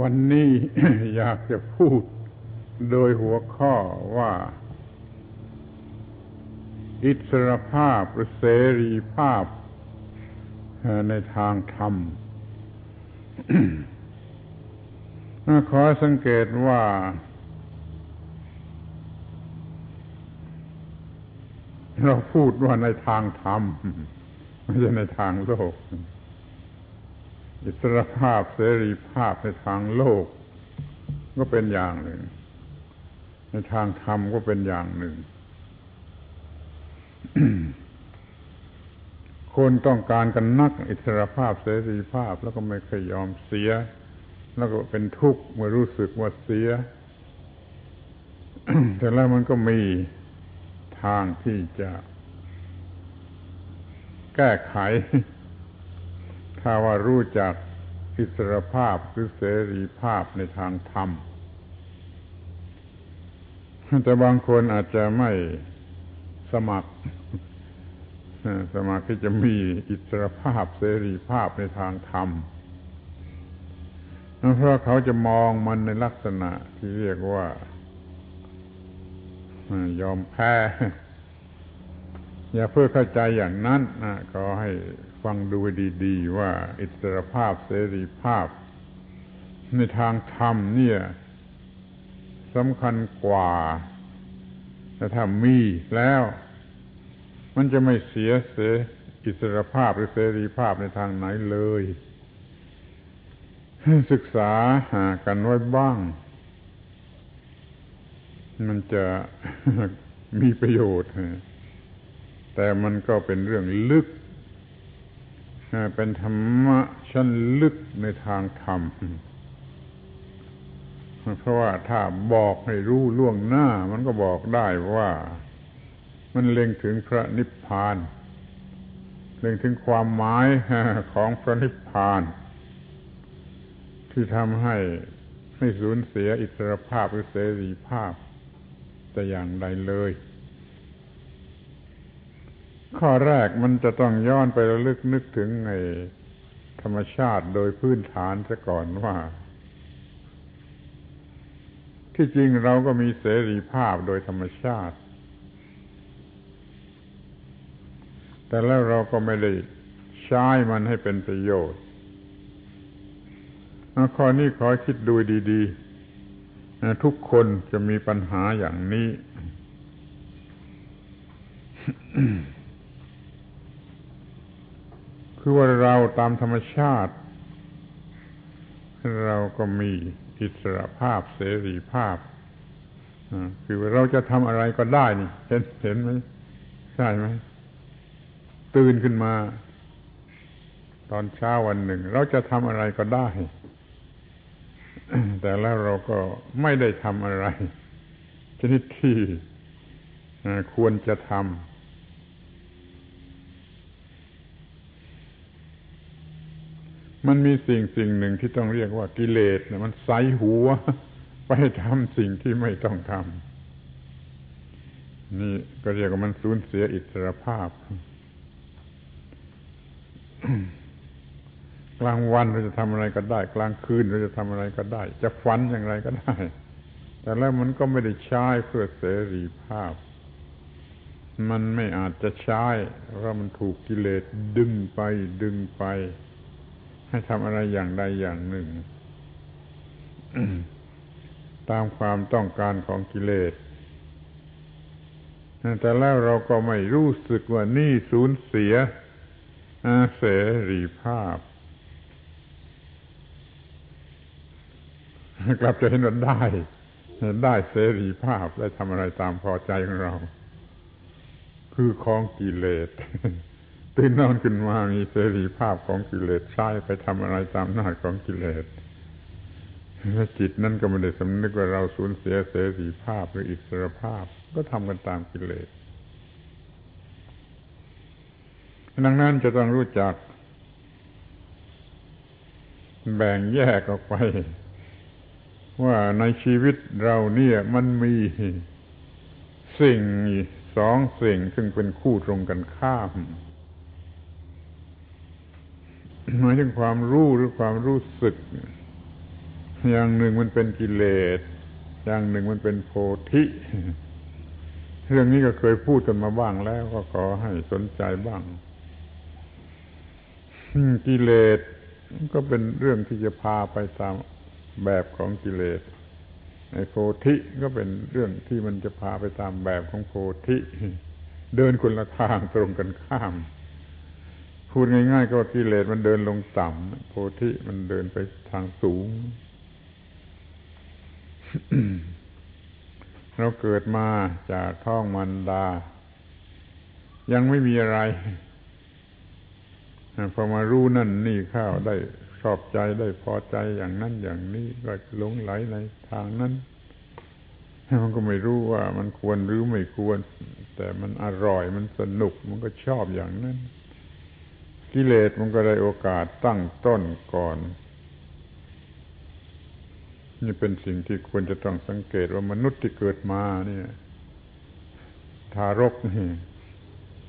วันนี้อยากจะพูดโดยหัวข้อว่า อิสรภาพหรือเสรีภาพในทางธรรมขอสังเกตว่า เราพูดว่าในทางธรรม ไม่ใช่ในทางโลก อิสรภาพเสรีภาพในทางโลก ก็เป็นอย่างหนึ่ง ในทางธรรมก็เป็นอย่างหนึ่ง คนต้องการกันนัก อิสรภาพเสรีภาพแล้วก็ไม่เคยยอมเสีย แล้วก็เป็นทุกข์เมื่อรู้สึกว่าเสีย แต่แล้วมันก็มีทางที่จะ แก้ไข ถ้าว่ารู้จักอิสรภาพหรือเสรีภาพในทางธรรม แต่บางคนอาจจะไม่สมัคร สมัครที่จะมีอิสรภาพเสรีภาพในทางธรรมเพราะเขาจะมองมันในลักษณะที่เรียกว่ายอมแพ้ อย่าเพื่อเข้าใจอย่างนั้นนะขอให้ ฟังดูดี ๆ ว่าอิสรภาพเสรีภาพ ในทางธรรมเนี่ยสำคัญกว่าแต่ถ้ามีแล้ว มันจะไม่เสียเสียอิสรภาพหรือเสรีภาพในทางไหนเลยศึกษาหากันไว้บ้าง มันจะมีประโยชน์ แต่มันก็เป็นเรื่องลึก เป็นธรรมะชั้นลึกในทางธรรม เพราะว่าถ้าบอกให้รู้ล่วงหน้า มันก็บอกได้ว่ามันเล็งถึงพระนิพพาน เล็งถึงความหมายของพระนิพพาน ที่ทำให้ไม่สูญเสียอิสรภาพหรือเสรีภาพแต่อย่างใดเลย ข้อแรกมันจะต้องย้อนไประลึกนึกถึงในธรรมชาติโดยพื้นฐานซะก่อนว่า ที่จริงเราก็มีเสรีภาพโดยธรรมชาติ แต่แล้วเราก็ไม่ได้ใช้มันให้เป็นประโยชน์ข้อนี้ขอคิดดูดีๆ ทุกคนจะมีปัญหาอย่างนี้ คือว่าเราตามธรรมชาติ เราก็มีอิสระภาพเสรีภาพคือว่าเราจะทำอะไรก็ได้นี่ เห็นเห็นไหมใช่ไหมตื่นขึ้นมา ตอนเช้าวันหนึ่ง เราจะทำอะไรก็ได้ แต่แล้วเราก็ไม่ได้ทำอะไร ชนิดที่ควรจะทำ มันมีสิ่งสิ่งหนึ่งที่ต้องเรียกว่ากิเลสมันใสหัว ไปทำสิ่งที่ไม่ต้องทำนี่ก็เรียกว่ามันสูญเสียอิสรภาพกลางวันเราจะทำอะไรก็ได้ กลางคืนเราจะทำอะไรก็ได้ จะฝันอย่างไรก็ได้ แต่แล้วมันก็ไม่ได้ใช้เพื่อเสรีภาพ มันไม่อาจจะใช้เพราะมันถูกกิเลสดึงไปดึงไป ให้ทำอะไรอย่างใดอย่างหนึ่ง ตามความต้องการของกิเลสแต่แล้วเราก็ไม่รู้สึกว่านี่สูญเสียเสรีภาพ กลับจะเห็นว่าได้ ได้เสรีภาพได้ทำอะไรตามพอใจของเรา คือของกิเลส ตื่นนอนขึ้นมามีเสรีภาพของกิเลสใช้ไปทำอะไรตามหน้าของกิเลสและจิตนั่นก็ไม่ได้สำนึกว่าเราสูญเสียเสรีภาพหรืออิสรภาพ ก็ทำกันตามกิเลสดังนั้นจะต้องรู้จัก แบ่งแยกออกไป ว่าในชีวิตเราเนี่ยมันมีสิ่งสองสิ่งซึ่งเป็นคู่ตรงกันข้าม หมายถึงความรู้หรือความรู้สึก อย่างหนึ่งมันเป็นกิเลส อย่างหนึ่งมันเป็นโพธิ เรื่องนี้ก็เคยพูดกันมาบ้างแล้ว ก็ขอให้สนใจบ้างกิเลสก็เป็นเรื่องที่จะพาไปตามแบบของกิเลสไอ้โพธิก็เป็นเรื่องที่มันจะพาไปตามแบบของโพธิ เดินคนละทางตรงกันข้าม พูดง่าย ๆ ก็กิเลสมันเดินลงต่ำโพธิมันเดินไปทางสูง เราเกิดมาจากท้องมันดา ยังไม่มีอะไรพอมารู้นั่นนี่ข้าวได้ชอบใจได้พอใจอย่างนั้นอย่างนี้ก็หลงไหลในทางนั้นมันก็ไม่รู้ว่ามันควรหรือไม่ควร แต่มันอร่อยมันสนุกมันก็ชอบอย่างนั้น กิเลสมันก็ได้โอกาสตั้งต้นก่อน นี่เป็นสิ่งที่ควรจะต้องสังเกตว่ามนุษย์ที่เกิดมาเนี่ยทารกนี่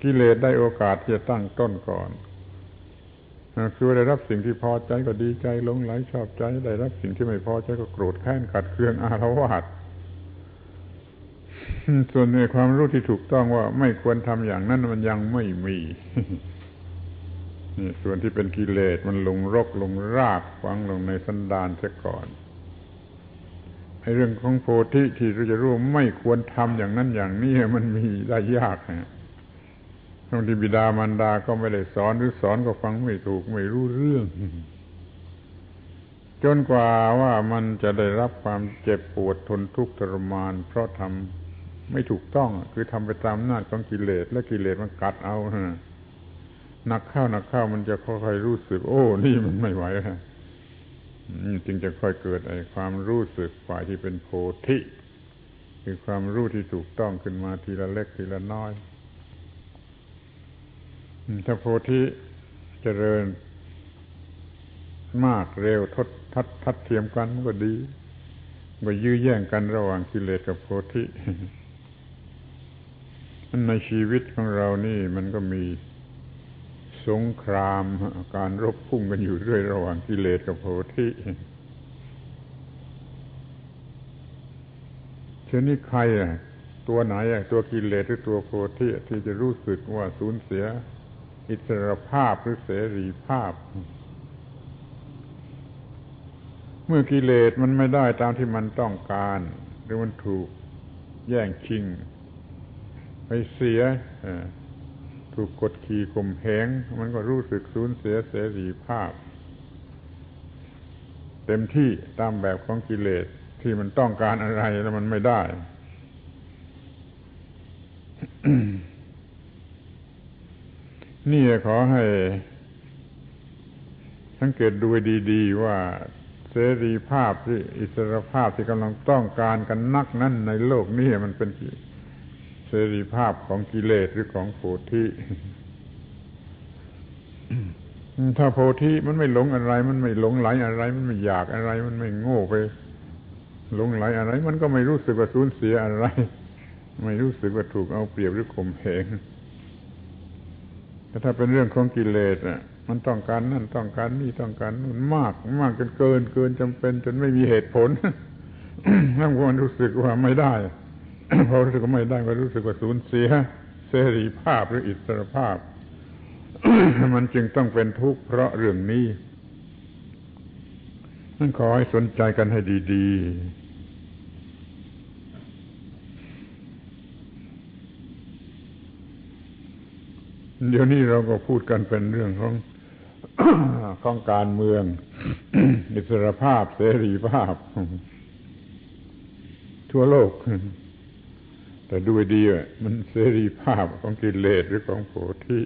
กิเลสได้โอกาสที่จะตั้งต้นก่อนคือได้รับสิ่งที่พอใจก็ดีใจลงไหลชอบใจ ได้รับสิ่งที่ไม่พอใจก็โกรธแค้นขัดเคืองอาละวาดส่วนในความรู้ที่ถูกต้องว่าไม่ควรทำอย่างนั้นมันยังไม่มี ส่วนที่เป็นกิเลสมันลงรกลงรากฝังลงในสันดานเสียก่อนไอ้เรื่องของโพธิที่เราจะรู้ไม่ควรทำอย่างนั้นอย่างนี้มันมีได้ยากนะบางทีบิดามารดาก็ไม่ได้สอนหรือสอนก็ฟังไม่ถูกไม่รู้เรื่อง จนกว่าว่ามันจะได้รับความเจ็บปวดทนทุกข์ทรมาน เพราะทำไม่ถูกต้อง คือทำไปตามหน้าของกิเลส และกิเลสมันกัดเอา หนักเข้าหนักเข้ามันจะค่อยๆรู้สึก โอ้ นี่มันไม่ไหวแล้วจึงจะค่อยเกิดไอ้ความรู้สึกฝ่ายที่เป็นโพธิคือความรู้ที่ถูกต้องขึ้นมาทีละเล็กทีละน้อยถ้าโพธิเจริญมากเร็วทดทัดทัดเทียมกันก็ดีก็ยื้อแย่งกันระหว่างกิเลสกับโพธิในชีวิตของเรานี่มันก็มี สงครามการรบพุ่งกันอยู่เรื่อยระหว่างกิเลสกับโพธิเช่นนี้ใครอะตัวไหนอะตัวกิเลสหรือตัวโพธิที่จะรู้สึกว่าสูญเสีย อิสรภาพหรือเสรีภาพ เมื่อกิเลสมันไม่ได้ตามที่มันต้องการ หรือมันถูกแย่งชิง ไปเสีย ถูกกดขี่ข่มเหงมันก็รู้สึกสูญเสียเสรีภาพ เต็มที่ตามแบบของกิเลสที่มันต้องการอะไรแล้วมันไม่ได้ นี่ขอให้ สังเกตดูดีๆว่าเสรีภาพที่อิสรภาพที่กำลังต้องการกันนักนั้นในโลกนี้มันเป็น เสรีภาพของกิเลสหรือของโพธิถ้าโพธิมันไม่หลงอะไร มันไม่หลงไหลอะไร มันไม่อยากอะไร มันไม่โง่ไปหลงไหลอะไร มันก็ไม่รู้สึกว่าสูญเสียอะไร ไม่รู้สึกว่าถูกเอาเปรียบหรือข่มเหงแต่ถ้าเป็นเรื่องของกิเลสอะ มันต้องการนั่นต้องการนี่ต้องการนู่นมาก มากจนเกินเกินจำเป็น จนไม่มีเหตุผลแล้วมันรู้สึกว่าไม่ได้ พอรู้สึกว่าไม่ได้ก็รู้สึกว่าสูญเสีย เสรีภาพหรืออิสรภาพ มันจึงต้องเป็นทุกข์เพราะเรื่องนี้นั่นขอให้สนใจกันให้ดีๆ เดี๋ยวนี้เราก็พูดกันเป็นเรื่องของของการเมือง อิสรภาพ เสรีภาพ ทั่วโลก แต่ดูดีอะมันเสรีภาพของกิเลสหรือของโพธิ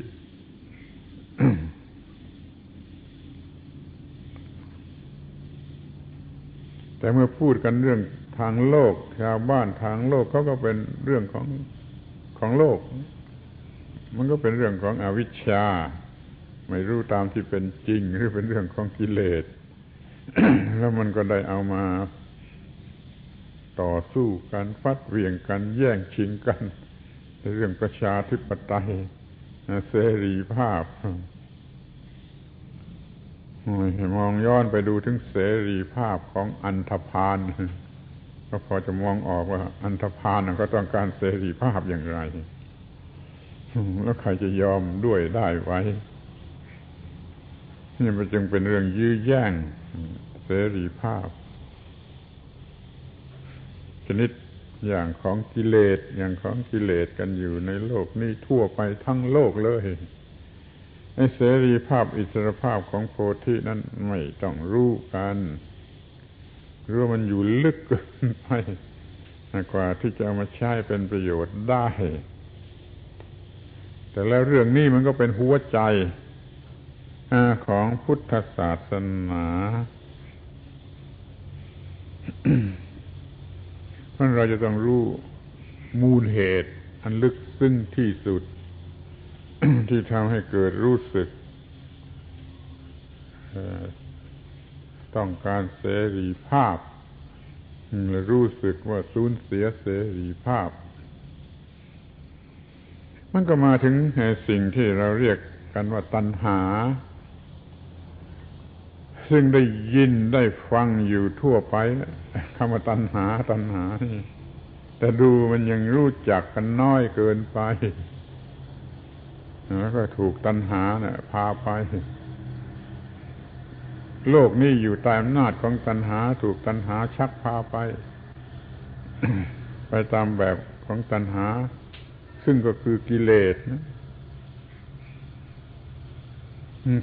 แต่เมื่อพูดกันเรื่องทางโลกชาวบ้านทางโลกเขาก็เป็นเรื่องของของโลก มันก็เป็นเรื่องของอวิชชา ไม่รู้ตามที่เป็นจริง หรือเป็นเรื่องของกิเลส แล้วมันก็ได้เอามา ต่อสู้กันฟัดเวียงกันแย่งชิงกัน ในเรื่องประชาธิปไตยเสรีภาพมองย้อนไปดูถึงเสรีภาพของอันธพาลก็พอจะมองออกว่า อันธพาลก็ต้องการเสรีภาพอย่างไร แล้วใครจะยอมด้วยได้ไว้นี่มันจึงเป็นเรื่องยื้อแย่งเสรีภาพ นิดอย่างของกิเลสอย่างของกิเลสกันอยู่ในโลกนี้ทั่วไปทั้งโลกเลยไอ้เสรีภาพอิสรภาพของโพธินั้นไม่ต้องรู้กันรู้มันอยู่ลึกเกินไปกว่าที่จะเอามาใช้เป็นประโยชน์ได้ แต่แล้วเรื่องนี้มันก็เป็นหัวใจของพุทธศาสนา ราะเราจะต้องรู้มูลเหตุ อันลึกซึ้งที่สุด ที่ทำให้เกิดรู้สึกต้องการเสรีภาพรู้สึกว่าสูญเสียเสรีภาพ มันก็มาถึงสิ่งที่เราเรียกกันว่าตัณหา ซึ่งได้ยินได้ฟังอยู่ทั่วไปคำว่าตัณหาตัณหาแต่ดูมันยังรู้จักกันน้อยเกินไปแล้วก็ถูกตัณหาเนะ่ยพาไป โลกนี้อยู่ใต้อำนาจของตัณหา ถูกตัณหาชักพาไป ไปตามแบบของตัณหา ซึ่งก็คือกิเลสนะ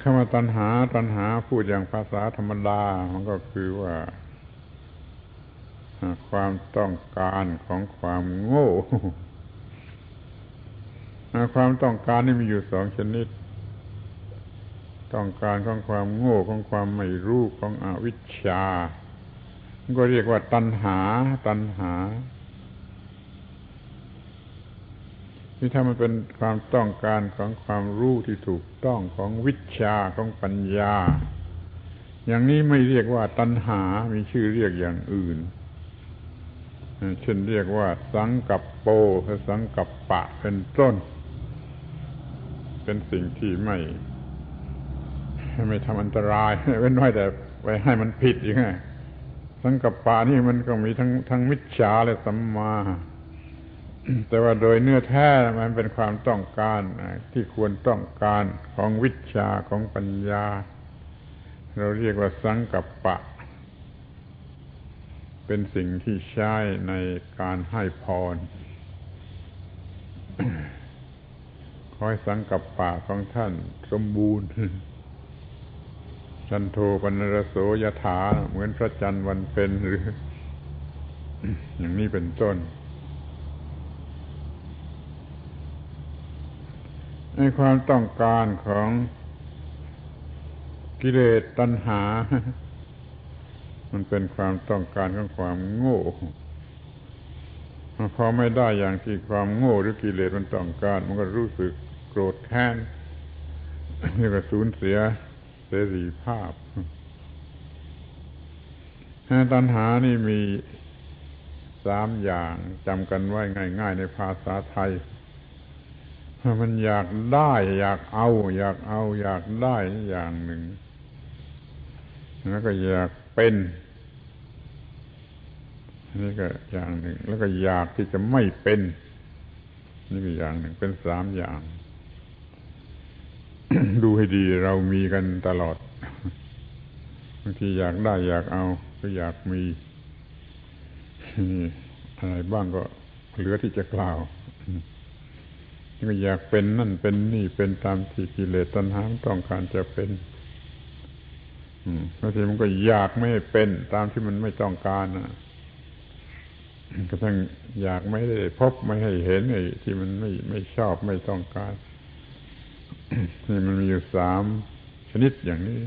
คำว่าตัณหา ตัณหาพูดอย่างภาษาธรรมดา มันก็คือว่า ความต้องการของความโง่ ความต้องการนี่มีอยู่สองชนิด ต้องการของความโง่ของความไม่รู้ของอวิชชา ก็เรียกว่าตัณหา ตัณหา ที่ถ้ามันเป็นความต้องการของความรู้ที่ถูกต้องของวิชาของปัญญา อย่างนี้ไม่เรียกว่าตัณหา มีชื่อเรียกอย่างอื่น เช่นเรียกว่า สังกับโปสังกับปะเป็นต้น เป็นสิ่งที่ไม่ ไม่ทำอันตราย เว้นไว้แต่ไปให้มันผิดอย่างไงสังกับปะนี่มันก็มีทั้งทั้งมิจฉาและสัมมา แต่ว่าโดยเนื้อแท้มันเป็นความต้องการที่ควรต้องการของวิชาของปัญญา เราเรียกว่าสังกัปปะ เป็นสิ่งที่ใช้ในการให้พรคอยสังกัปปะของท่านสมบูรณ์จันโทปนรโสยถาเหมือนพระจันทร์วันเพ็ญหรือ อย่างนี้เป็นต้น ในความต้องการของกิเลสตัณหา มันเป็นความต้องการของความโง่พอไม่ได้อย่างที่ความโง่หรือกิเลสมันต้องการ มันก็รู้สึกโกรธแค้นนี่ก็สูญเสียเสรีภาพตัณหานี่มีสามอย่างจำกันไว้ง่าย ๆ ในภาษาไทย มันอยากได้ อยากเอา อยากเอา อยากได้อย่างหนึ่ง แล้วก็อยากเป็นนี่ก็อย่างหนึ่ง แล้วก็อยากที่จะไม่เป็น นี่ก็อย่างหนึ่งเป็นสามอย่าง ดูให้ดีเรามีกันตลอดบางทีอยากได้ อยากเอา ก็อยากมีอะไรบ้างก็เหลือที่จะกล่าว ก็อยากเป็นนั่นเป็นนี่เป็นตามที่กิเลสตัณหาต้องการจะเป็นบางทีมันก็อยากไม่เป็นตามที่มันไม่ต้องการนะก็ทั้งอยากไม่ได้พบไม่ให้เห็นไอ้ที่มันไม่ไม่ชอบไม่ต้องการนี่มันมีอยู่สามชนิดอย่างนี้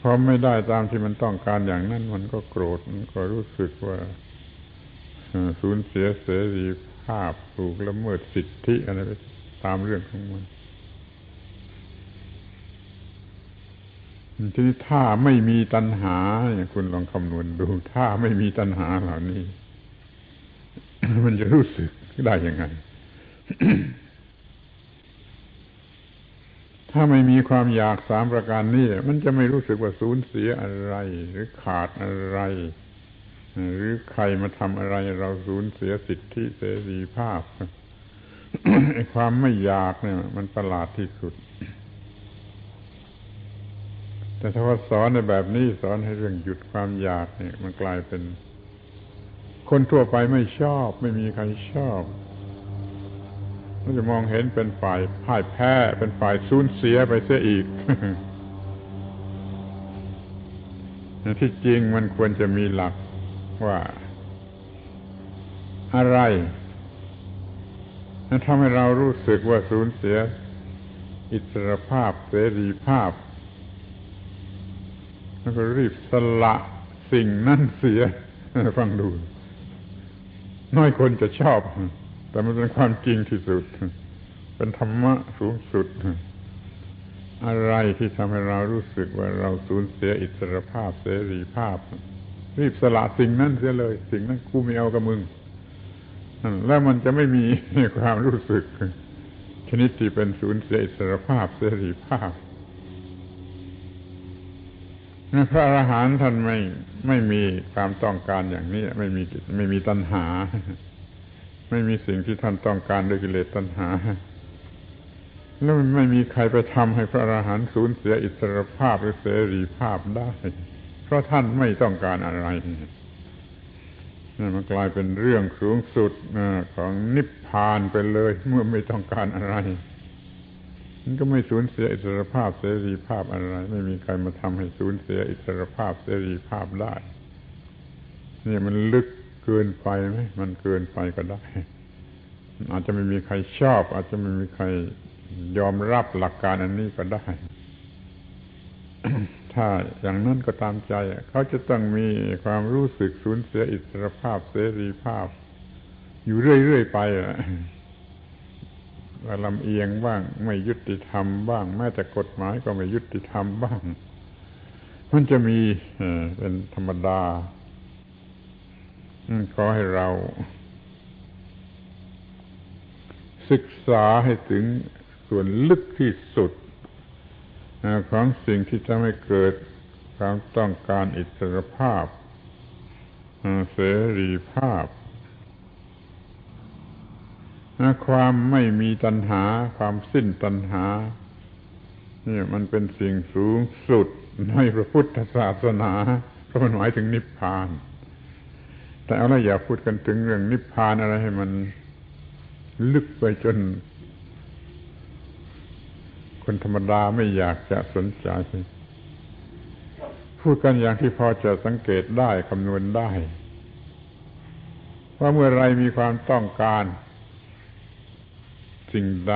พอไม่ได้ตามที่มันต้องการอย่างนั้น มันก็โกรธมันก็รู้สึกว่าสูญเสียเสรี ภาพถูกละเมิดสิทธิอะไรไปตามเรื่องของมันทีนี้ถ้าไม่มีตัณหาอย่างคุณลองคำนวณดู ถ้าไม่มีตัณหาเหล่านี้ มันจะรู้สึกได้ยังไงถถ้าไม่มีความอยากสามประการนี้มันจะไม่รู้สึกว่าสูญเสียอะไร หรือขาดอะไร หรือใครมาทำอะไรเราสูญเสียสิทธิเสรีภาพความไม่อยากเนี่ย มันประหลาดที่สุด แต่ถ้าว่าสอนในแบบนี้สอนให้เรื่องหยุดความอยากเนี่ย มันกลายเป็น คนทั่วไปไม่ชอบ ไม่มีใครชอบมันจะมองเห็นเป็นฝ่ายพ่ายแพ้ เป็นฝ่ายสูญเสียไปเสียอีกที่จริงมันควรจะมีหลัก ว่า อะไรนั้นทำให้เรารู้สึกว่าสูญเสีย อิสรภาพเสรีภาพ แล้วก็รีบสละสิ่งนั่นเสีย ฟังดู น้อยคนจะชอบ แต่มันเป็นความจริงที่สุด เป็นธรรมะสูงสุด อะไรที่ทำให้เรารู้สึกว่าเราสูญเสียอิสรภาพเสรีภาพ รีบสละสิ่งนั้นเสียเลย สิ่งนั้นกูไม่เอากับมึงแล้วมันจะไม่มีความรู้สึก ชนิดที่เป็นสูญเสียอิสรภาพเสรีภาพพระอรหันต์ท่านไม่ไม่มีความต้องการอย่างนี้ ไม่มีไม่มีตัณหา ไม่มีสิ่งที่ท่านต้องการด้วยกิเลสตัณหา แล้วไม่มีใครไปทำให้พระอรหันต์สูญเสียอิสรภาพหรือเสรีภาพได้ ราะท่านไม่ต้องการอะไรนั่นมันกลายเป็นเรื่องสูงสุดของนิพพานไปเลย เมื่อไม่ต้องการอะไรมันก็ไม่สูญเสียอิสรภาพเสรีภาพอะไร ไม่มีใครมาทำให้สูญเสียอิสรภาพเสรีภาพได้นี่มันลึกเกินไปไหมมันเกินไปก็ได้ อาจจะไม่มีใครชอบ อาจจะไม่มีใครยอมรับหลักการอันนี้ก็ได้ ถ้าอย่างนั้นก็ตามใจ เขาจะต้องมีความรู้สึกสูญเสียอิสรภาพเสรีภาพ อยู่เรื่อยๆไปว่าลำเอียงบ้าง ไม่ยุติธรรมบ้าง แม้แต่กฎหมายก็ไม่ยุติธรรมบ้าง มันจะมีเป็นธรรมดาขอให้เรา ศึกษาให้ถึงส่วนลึกที่สุด ของสิ่งที่จะไม่เกิดความต้องการอิสรภาพเสรีภาพ ความไม่มีตัณหา ความสิ้นตัณหานี่มันเป็นสิ่งสูงสุดในพระพุทธศาสนา เพราะมันหมายถึงนิพพาน แต่เอาละอย่าพูดกันถึงเรื่องนิพพานอะไรให้มันลึกไปจน คนธรรมดาไม่อยากจะสนใจ พูดกันอย่างที่พอจะสังเกตได้คำนวณได้ ว่าเมื่อไรมีความต้องการ สิ่งใด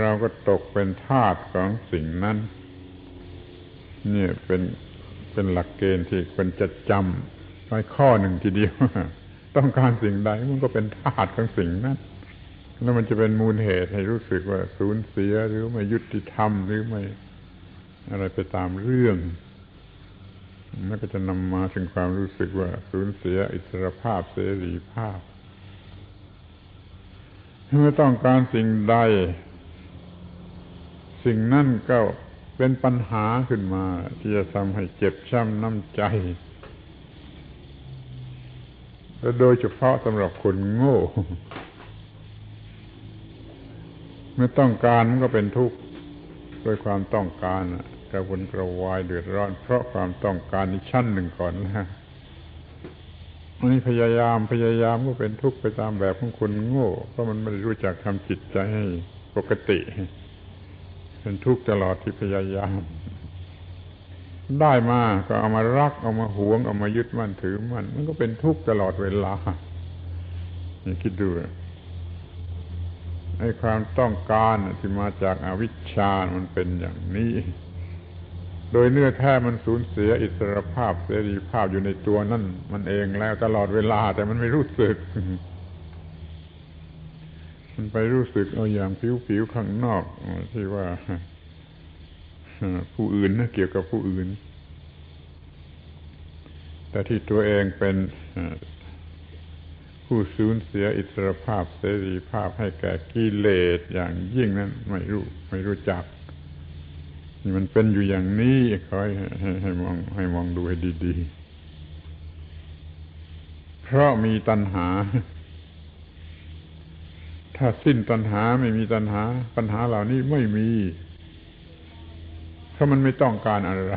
เราก็ตกเป็นทาสของสิ่งนั้น เนี่ยเป็นเป็นหลักเกณฑ์ที่ควรจะจำไว้ข้อหนึ่งทีเดียว ต้องการสิ่งใดมันก็เป็นธาตุของสิ่งนั้น แล้วมันจะเป็นมูลเหตุให้รู้สึกว่าสูญเสียหรือไม่ยุติธรรมหรือไม่อะไรไปตามเรื่องนั่นก็จะนำมาถึงความรู้สึกว่าสูญเสียอิสรภาพเสรีภาพเมื่อต้องการสิ่งใด สิ่งนั่นก็เป็นปัญหาขึ้นมา ที่จะทำให้เจ็บช้ำน้ำใจและโดยเฉพาะสำหรับคนโง่ เมื่อต้องการมันก็เป็นทุกข์โดยความต้องการกระวนกระวายเดือดร้อน เพราะความต้องการในชั้นหนึ่งก่อนนะอันนี้พยายามพยายามก็เป็นทุกข์ไปตามแบบของคนโง่ เพราะมันไม่รู้จักทำจิตใจให้ปกติ เป็นทุกข์ตลอดที่พยายาม ได้มาก็เอามารัก เอามาหวง เอามายึดมั่นถือมัน มันก็เป็นทุกข์ตลอดเวลาคิดดู ไอ้ความต้องการที่มาจากอาวิชชา มันเป็นอย่างนี้ โดยเนื้อแท้มันสูญเสียอิสรภาพเสรีภาพอยู่ในตัวนั่นมันเองแล้วตลอดเวลาแต่มันไม่รู้สึก มันไปรู้สึกเอาอย่างผิวๆข้างนอกที่ว่าผู้อื่นนะเกี่ยวกับผู้อื่น แต่ที่ตัวเองเป็น ผู้สูญเสียอิสรภาพเสรีภาพให้แก่กิเลสอย่างยิ่งนั้นไม่รู้ไม่รู้จักนี่มันเป็นอยู่อย่างนี้คอยให้ให้มองให้มองดูให้ดีๆ เพราะมีตัณหา ถ้าสิ้นตัณหาไม่มีตัณหา ปัญหาเหล่านี้ไม่มี เพราะมันไม่ต้องการอะไร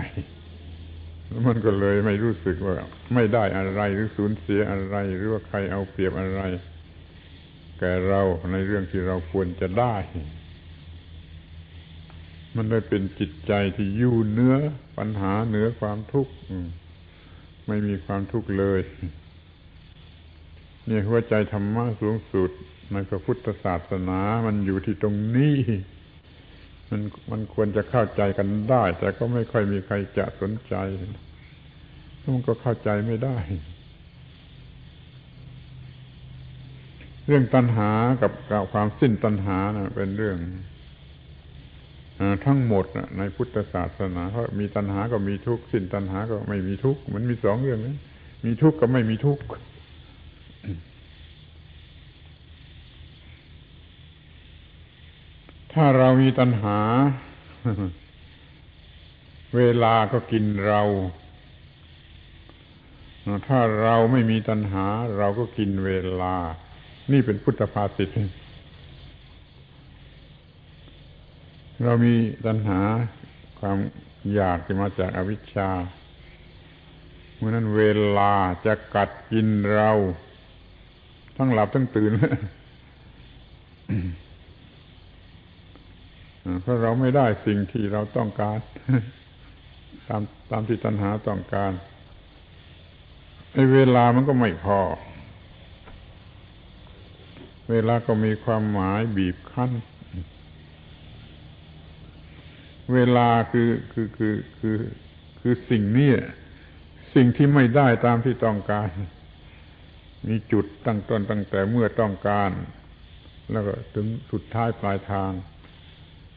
มันก็เลยไม่รู้สึกว่า ไม่ได้อะไรหรือสูญเสียอะไร หรือว่าใครเอาเปรียบอะไร แก่เราในเรื่องที่เราควรจะได้ มันได้เป็นจิตใจที่ยู่เนื้อปัญหาเหนือความทุกข์ไม่มีความทุกข์เลยนี่หัวใจธรรมะสูงสุดในพระพุทธศาสนามันอยู่ที่ตรงนี้ มันมันควรจะเข้าใจกันได้ แต่ก็ไม่ค่อยมีใครจะสนใจมันก็เข้าใจไม่ได้ เรื่องตัณหากับความสิ้นตัณหานะเป็นเรื่องทั้งหมดในพุทธศาสนาเพราะมีตัณหาก็มีทุกข์สิ้นตัณหาก็ไม่มีทุกข์มันมีสองเรื่องนี้มีทุกข์กับไม่มีทุกข์ ถ้าเรามีตัณหา เวลาก็กินเรา ถ้าเราไม่มีตัณหา เราก็กินเวลา นี่เป็นพุทธภาษิตเรามีตัณหาความอยากที่มาจากอวิชชาเมื่อนั้นเวลาจะกัดกินเรา ทั้งหลับทั้งตื่น เพราะเราไม่ได้สิ่งที่เราต้องการ ตามตามที่ตัณหาต้องการในเวลามันก็ไม่พอ เวลาก็มีความหมายบีบคั้น เวลาคือคือคือคือคือสิ่งนี้สิ่งที่ไม่ได้ตามที่ต้องการ มีจุดตั้งต้นตั้งแต่เมื่อต้องการ แล้วก็ถึงสุดท้ายปลายทาง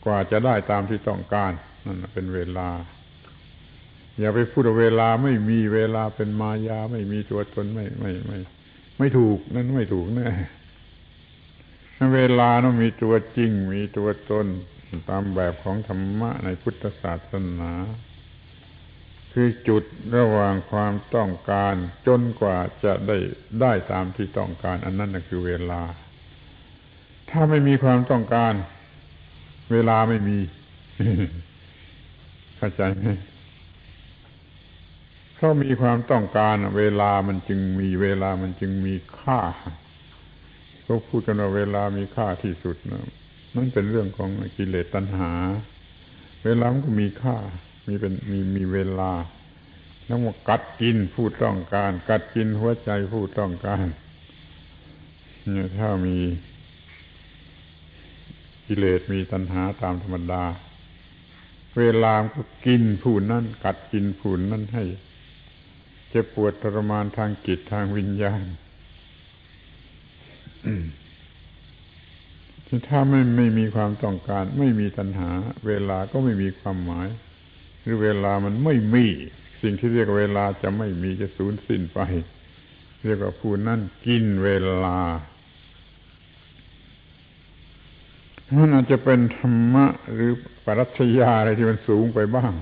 กว่าจะได้ตามที่ต้องการนั่นเป็นเวลา อย่าไปพูดว่าเวลาไม่มีเวลาเป็นมายาไม่มีตัวตนไม่ไม่ไม่ ไม่ถูกนั่นไม่ถูกแน่เวลาต้องมีตัวจริง มีตัวตนตามแบบของธรรมะในพุทธศาสนา คือจุดระหว่างความต้องการจนกว่าจะได้ได้ตามที่ต้องการ อันนั้นคือเวลา ถ้าไม่มีความต้องการ เวลาไม่มี เข้าใจไหมเพราะมีความต้องการเวลามันจึงมีเวลามันจึงมีค่าเขาพูดกันว่าเวลามีค่าที่สุดนะนั่นเป็นเรื่องของกิเลสตัณหา เวลามันก็มีค่า มีเป็นมีมีเวลาแล้วมากัดกินผู้ต้องการ กัดกินหัวใจผู้ต้องการเนี่ยถ้ามี กิเลสมีตัณหาตามธรรมดา เวลาก็กินผู้นั้นกัดกินผู้นั้นให้เจ็บปวดทรมานทางจิตทางวิญญาณถ้าไม่ไม่มีความต้องการ ไม่มีตัณหา เวลาก็ไม่มีความหมาย หรือเวลามันไม่มี สิ่งที่เรียกเวลาจะไม่มีจะสูญสิ้นไป เรียกว่าผู้นั้นกินเวลา มันอาจจะเป็นธรรมะหรือปรัชญาอะไรที่มันสูงไปบ้าง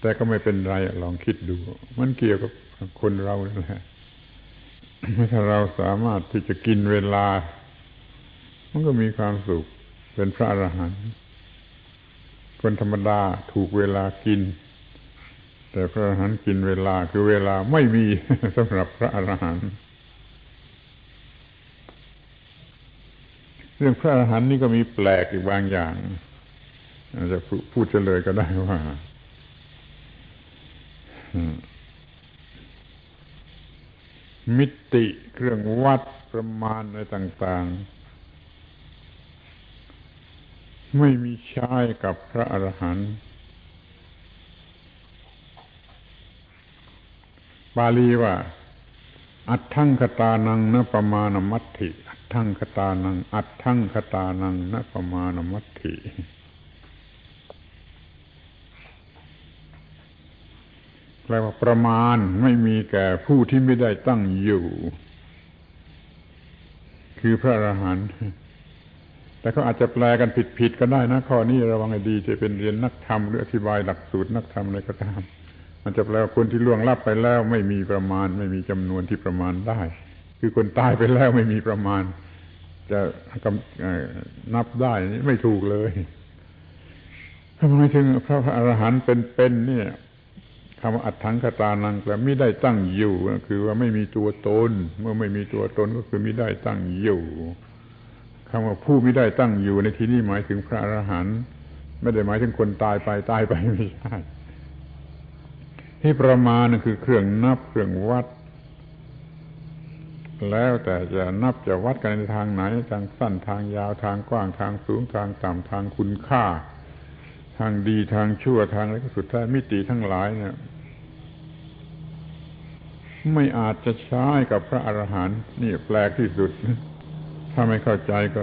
แต่ก็ไม่เป็นไรลองคิดดู มันเกี่ยวกับคนเราแหละถ้าเราสามารถที่จะกินเวลา มันก็มีความสุขเป็นพระอรหันต์คนธรรมดาถูกเวลากิน แต่พระอรหันต์กินเวลาคือเวลาไม่มีสำหรับพระอรหันต์ เรื่องพระอรหันต์นี่ก็มีแปลกอีกบางอย่างอาจจะพูดเฉลยก็ได้ว่ามิติเครื่องวัดประมาณอะไรต่าง ๆ ไม่มีใช้กับพระอรหันต์บาลีว่า อัตถังคตานังนประมาณมัตถิ ทั้งคตานัง อัดทั้งคตานังนัปมาณมัตถิแปลว่าประมาณไม่มีแก่ผู้ที่ไม่ได้ตั้งอยู่ คือพระอรหันต์แต่เขาอาจจะแปลกันผิดๆก็ได้นะข้อนี้ระวังให้ดีจะเป็นเรียนนักธรรมหรืออธิบายหลักสูตรนักธรรมอะไรก็ตามมันจะแปลว่าคนที่ล่วงลับไปแล้ว ไม่มีประมาณ ไม่มีจำนวนที่ประมาณได้ คือคนตายไปแล้วไม่มีประมาณ จะนับได้นี่ไม่ถูกเลยทำไมถึงพระอรหันต์เป็นๆเนี่ยคำว่าอัตถังคตานังแปลไม่ได้ตั้งอยู่คือว่าไม่มีตัวตน เมื่อไม่มีตัวตนก็คือไม่ได้ตั้งอยู่คำว่าผู้ไม่ได้ตั้งอยู่ในที่นี้หมายถึงพระอรหันต์ไม่ได้หมายถึงคนตายไปตายไปไม่ใช่ที่ประมาณคือเครื่องนับเครื่องวัด แล้วแต่จะนับจะวัดกันในทางไหน ทางสั้นทางยาวทางกว้างทางสูงทางต่ำทางคุณค่า ทางดีทางชั่วทางอะไรก็สุดท้ายมิติทั้งหลายเนี่ย ไม่อาจจะใช้กับพระอรหันต์นี่แปลกที่สุด ถ้าไม่เข้าใจก็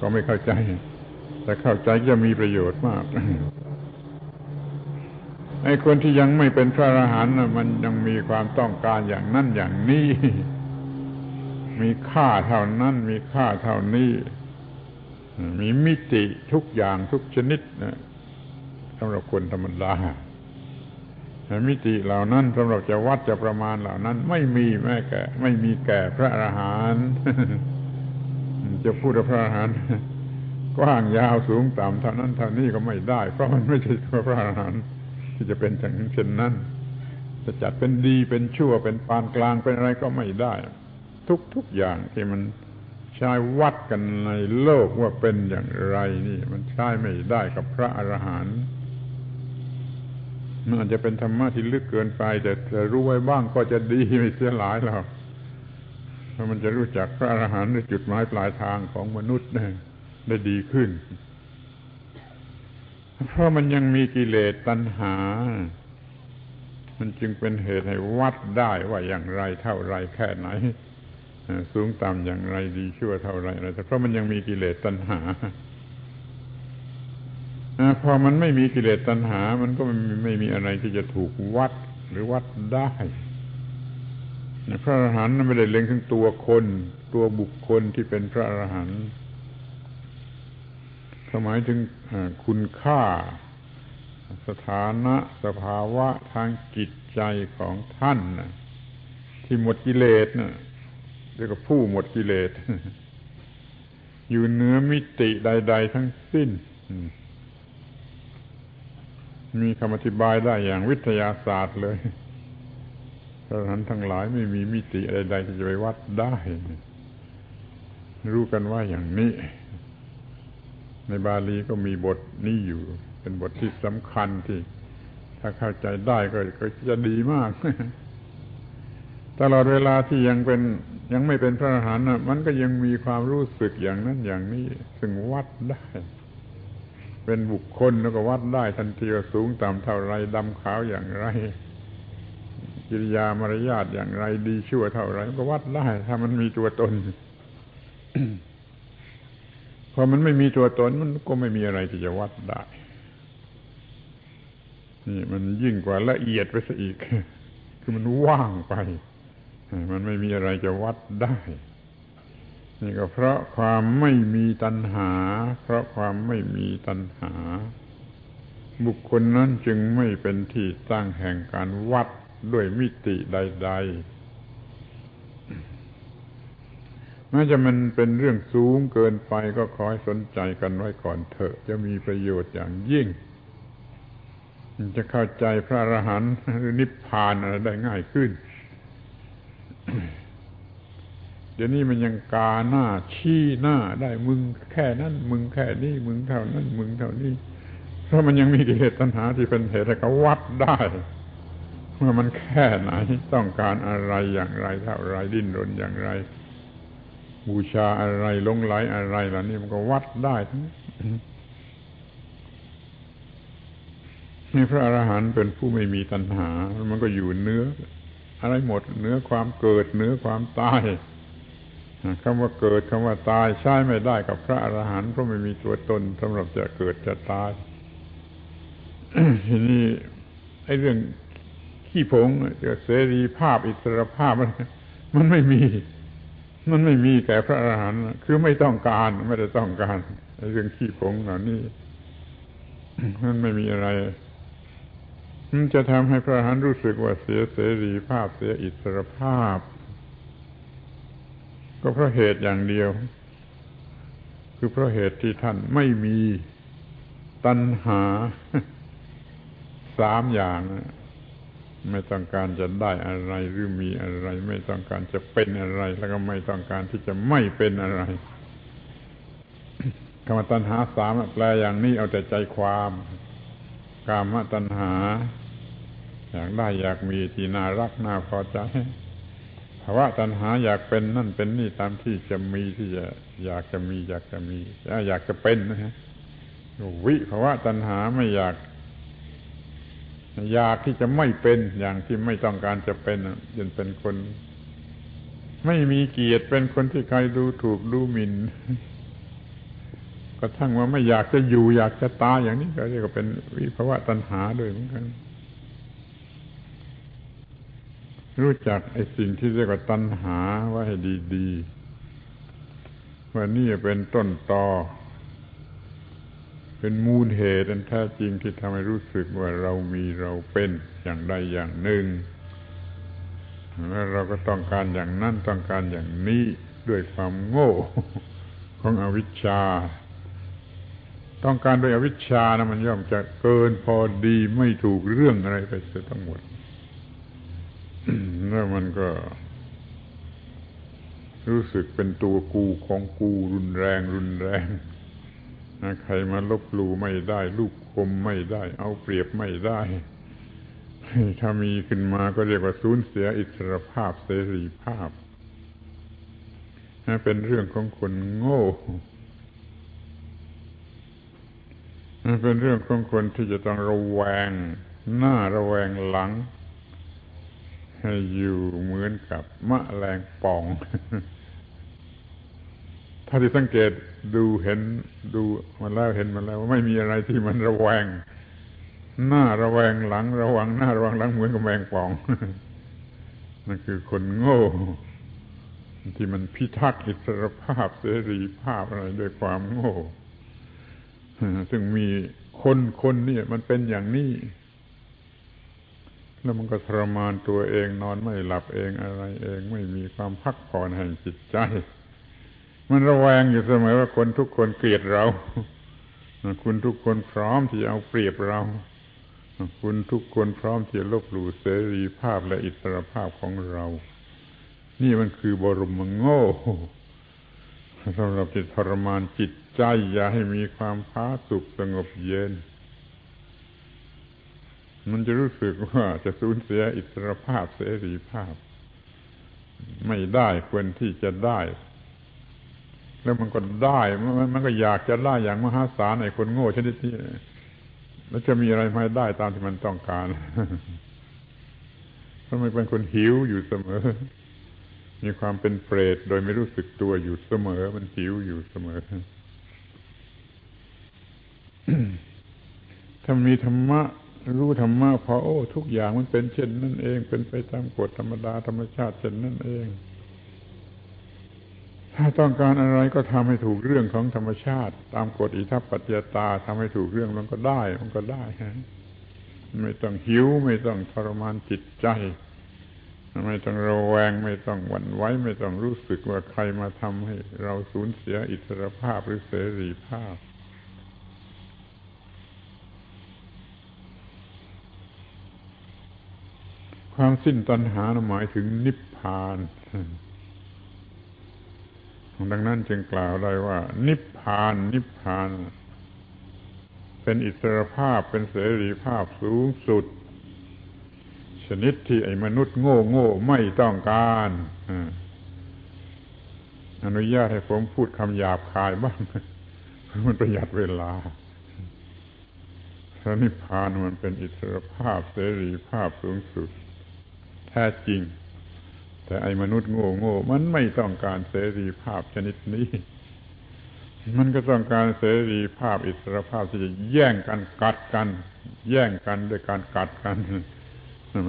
ก็ไม่เข้าใจ แต่เข้าใจจะมีประโยชน์มากไอ้คนที่ยังไม่เป็นพระอรหันต์มันยังมีความต้องการอย่างนั้นอย่างนี้ มีค่าเท่านั้น มีค่าเท่านี้ มีมิติทุกอย่างทุกชนิดนะสำหรับคนธรรมดามิติเหล่านั้นสำหรับจะวัดจะประมาณเหล่านั้น ไม่มีแม้แก่ ไม่มีแก่พระอรหันต์จะพูดพระอรหันต์กว้างยาวสูงต่ำเท่านั้นเท่านี้ก็ไม่ได้ เพราะมันไม่ใช่ตัวพระอรหันต์ที่จะเป็นอย่างเช่นนั้นจะจัดเป็นดีเป็นชั่วเป็นปานกลางเป็นอะไรก็ไม่ได้ ทุกทุกอย่างที่มันใช้วัดกันในโลกว่าเป็นอย่างไรนี่ มันใช้ไม่ได้กับพระอรหันต์มันอาจจะเป็นธรรมะที่ลึกเกินไป แต่รู้ไว้บ้างก็จะดีไม่เสียหลายหรอกเพราะมันจะรู้จักพระอรหันต์ในจุดหมายปลายทางของมนุษย์ได้ดีขึ้น เพราะมันยังมีกิเลสตัณหา มันจึงเป็นเหตุให้วัดได้ว่าอย่างไรเท่าไรแค่ไหน สูงต่ำอย่างไรดีชั่วเท่าไรอะไรแต่เพราะมันยังมีกิเลสตัณหาพอมันไม่มีกิเลสตัณหา มันก็ไม่ไม่มีอะไรที่จะถูกวัดหรือวัดได้พระอรหันต์ไม่ได้เล็งถึงตัวคน ตัวบุคคลที่เป็นพระอรหันต์หมายถึงคุณค่า สถานะสภาวะทางจิตใจของท่านที่หมดกิเลสนะ เรียกว่าผู้หมดกิเลส อยู่เหนือมิติใด ๆ ทั้งสิ้น มีคำอธิบายได้อย่างวิทยาศาสตร์เลยเพราะนั้นทั้งหลายไม่มีมิติใด ๆ ที่จะไปวัดได้ รู้กันว่าอย่างนี้ ในบาลีก็มีบทนี้อยู่ เป็นบทที่สำคัญที่ ถ้าเข้าใจได้ก็จะดีมาก ตลอดเวลาที่ยังเป็นยังไม่เป็นพระอรหันต์มันก็ยังมีความรู้สึกอย่างนั้นอย่างนี้ ซึ่งวัดได้ เป็นบุคคลแล้วก็วัดได้ทันทีว่าสูงต่ำเท่าไรดำขาวอย่างไร กิริยามารยาทอย่างไร ดีชั่วเท่าไรก็วัดได้ ถ้ามันมีตัวตนพอมันไม่มีตัวตนมันก็ไม่มีอะไรที่จะวัดได้ นี่มันยิ่งกว่าละเอียดไปซะอีก คือมันว่างไป มันไม่มีอะไรจะวัดได้ นี่ก็เพราะความไม่มีตัณหา เพราะความไม่มีตัณหา บุคคลนั้นจึงไม่เป็นที่ตั้งแห่งการวัดด้วยมิติใด ๆ แม้จะมันเป็นเรื่องสูงเกินไปก็ขอให้สนใจกันไว้ก่อนเถอะ จะมีประโยชน์อย่างยิ่ง จะเข้าใจพระอรหันต์หรือนิพพานอะไรได้ง่ายขึ้น เดี๋ยวนี้มันยังกาหน้าชี้หน้าได้มึงแค่นั้น มึงแค่นี้ มึงเท่านั้น มึงเท่านี้เพราะมันยังมีกิเลสตัณหาที่เป็นเหตุให้เขาวัดได้เมื่อมันแค่ไหนต้องการอะไรอย่างไรเท่าไรดิ้นรนอย่างไร บูชาอะไรลงไหลอะไรล่ะนี่มันก็วัดได้ทั้งนี่พระอรหันต์เป็นผู้ไม่มีตัณหา มันก็อยู่เนื้อ อะไรหมดเนื้อความเกิดเนื้อความตายคำว่าเกิดคำว่าตายใช้ไม่ได้กับพระอรหันต์เพราะไม่มีตัวตนสำหรับจะเกิดจะตายทีนี้ไอ้เรื่องขี้ผงจะเสรีภาพอิสรภาพมันไม่มี มันไม่มีแก่พระอรหันต์คือไม่ต้องการไม่ได้ต้องการไอ้เรื่องขี้ผงเหล่านี้มันไม่มีอะไร จะทำให้พระหันรู้สึกว่าเสียเสรีภาพเสียอิสรภาพ ก็เพราะเหตุอย่างเดียว คือเพราะเหตุที่ท่านไม่มีตัณหาสามอย่าง ไม่ต้องการจะได้อะไรหรือมีอะไร ไม่ต้องการจะเป็นอะไร แล้วก็ไม่ต้องการที่จะไม่เป็นอะไรคำว่าตัณหาสามแปลอย่างนี้เอาแต่ใจความ กามตัณหา อยากได้อยากมีที่น่ารักน่าพอใจภาวะตัณหาอยากเป็นนั่นเป็นนี่ตามที่จะมีที่จะอยากจะมี อยากจะมีอยากจะเป็นนะฮะวิภาวะตัณหาไม่อยาก อยากที่จะไม่เป็นอย่างที่ไม่ต้องการจะเป็นยันเป็นคน ไม่มีเกียรติเป็นคนที่ใครดูถูกดูหมิน่นกระทั่งว่าไม่อยากจะอยู่ อยากจะตายอย่างนี้ก็เรียกว่าเป็นวิภาวะตัณหาด้วยเหมือนกัน รู้จักไอ้สิ่งที่เรียกว่าตัณหาไว้ให้ดีๆว่านี่เป็นต้นตอ เป็นมูลเหตุอันแท้จริงที่ทำให้รู้สึกว่าเรามีเราเป็นอย่างใดอย่างหนึ่งแล้วเราก็ต้องการอย่างนั้นต้องการอย่างนี้ด้วยความโง่ของอวิชชา ต้องการโดยอวิชชานะมันย่อมจะเกินพอดีไม่ถูกเรื่องอะไรไปเสียทั้งหมด แล้วมันก็ รู้สึกเป็นตัวกูของกูรุนแรงรุนแรงใครมาลบหลู่ไม่ได้ ลูกคมไม่ได้ เอาเปรียบไม่ได้ ถ้ามีขึ้นมาก็เรียกว่าสูญเสียอิสรภาพเสรีภาพเป็นเรื่องของคนโง่เป็นเรื่องของคนที่จะต้องระแวง หน้าระแวงหลัง ให้อยู่เหมือนกับมะแรงป่องถ้าที่สังเกตดูเห็นดูมาแล้วเห็นมาแล้วว่าไม่มีอะไรที่มันระแวง หน้าระแวงหลังระวังหน้าระวังหลังเหมือนกับแมงป่องนั่นคือคนโง่ ที่มันพิทักษ์อิสรภาพเสรีภาพอะไรด้วยความโง่ซึ่งมีคนคนนี่มันเป็นอย่างนี้ แล้วมันก็ทรมานตัวเองนอนไม่หลับเองอะไรเองไม่มีความพักผ่อนแห่งจิตใจ มันระแวงอยู่เสมอว่าคนทุกคนเกลียดเราคุณทุกคนพร้อมที่จะเอาเปรียบเรา คุณทุกคนพร้อมที่จะลบหลู่เสรีภาพและอิสรภาพของเรา นี่มันคือบรมโง่สำหรับจิตทรมานจิตใจอย่าให้มีความพาสุขสงบเย็น มันจะรู้สึกว่าจะสูญเสียอิสรภาพเสรีภาพ ไม่ได้ควรที่จะได้ แล้วมันก็ได้มันมันก็อยากจะได้อย่างมหาศาลในคนโง่ชนิดที่แล้วจะมีอะไรม่ได้ตามที่มันต้องการเพราะมันเป็นคนหิวอยู่เสมอ มีความเป็นเปรตโดยไม่รู้สึกตัวอยู่เสมอ มันหิวอยู่เสมอถ้ามีธรรมะ รู้ธรรมะพอโอ้ทุกอย่างมันเป็นเช่นนั่นเอง เป็นไปตามกฎธรรมดาธรรมชาติเช่นนั่นเอง ถ้าต้องการอะไรก็ทำให้ถูกเรื่องของธรรมชาติ ตามกฎอิทัปปัจจตาทำให้ถูกเรื่องมันก็ได้ มันก็ได้ฮะไม่ต้องหิว ไม่ต้องทรมานจิตใจ ไม่ต้องระแวง ไม่ต้องหวั่นไหวไม่ต้องรู้สึกว่าใครมาทำให้เราสูญเสียอิสรภาพหรือเสรีภาพ ความสิ้นตัณหาหมายถึงนิพพานดังนั้นจึงกล่าวได้ว่า นิพพาน นิพพาน เป็นอิสรภาพเป็นเสรีภาพสูงสุด ชนิดที่ไอ้มนุษย์โง่โง่ไม่ต้องการอนุญาตให้ผมพูดคำหยาบคายบ้างมันประหยัดเวลาพระนิพพานมันเป็นอิสรภาพเสรีภาพสูงสุด แท้จริง แต่ไอ้มนุษย์โง่โง่มันไม่ต้องการเสรีภาพชนิดนี้ มันก็ต้องการเสรีภาพอิสรภาพที่จะแย่งกันกัดกัน แย่งกันด้วยการกัดกัน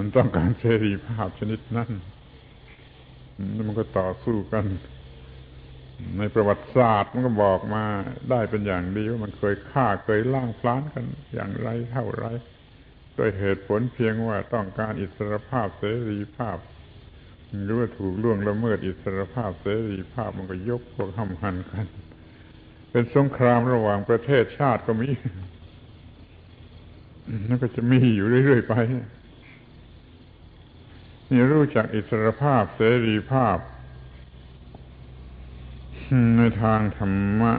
มันต้องการเสรีภาพชนิดนั้นแล้วมันก็ต่อสู้กัน ในประวัติศาสตร์มันก็บอกมาได้เป็นอย่างดีว่ามันเคยฆ่าเคยล่างพลานกันอย่างไรเท่าไร ด้วยเหตุผลเพียงว่าต้องการอิสรภาพเสรีภาพหรือว่าถูกล่วงละเมิดอิสรภาพเสรีภาพมันก็ยกพวกห้ำหันกัน เป็นสงครามระหว่างประเทศชาติก็มีนั่นก็จะมีอยู่เรื่อยๆไปนี่รู้จักอิสรภาพเสรีภาพในทางธรรมะ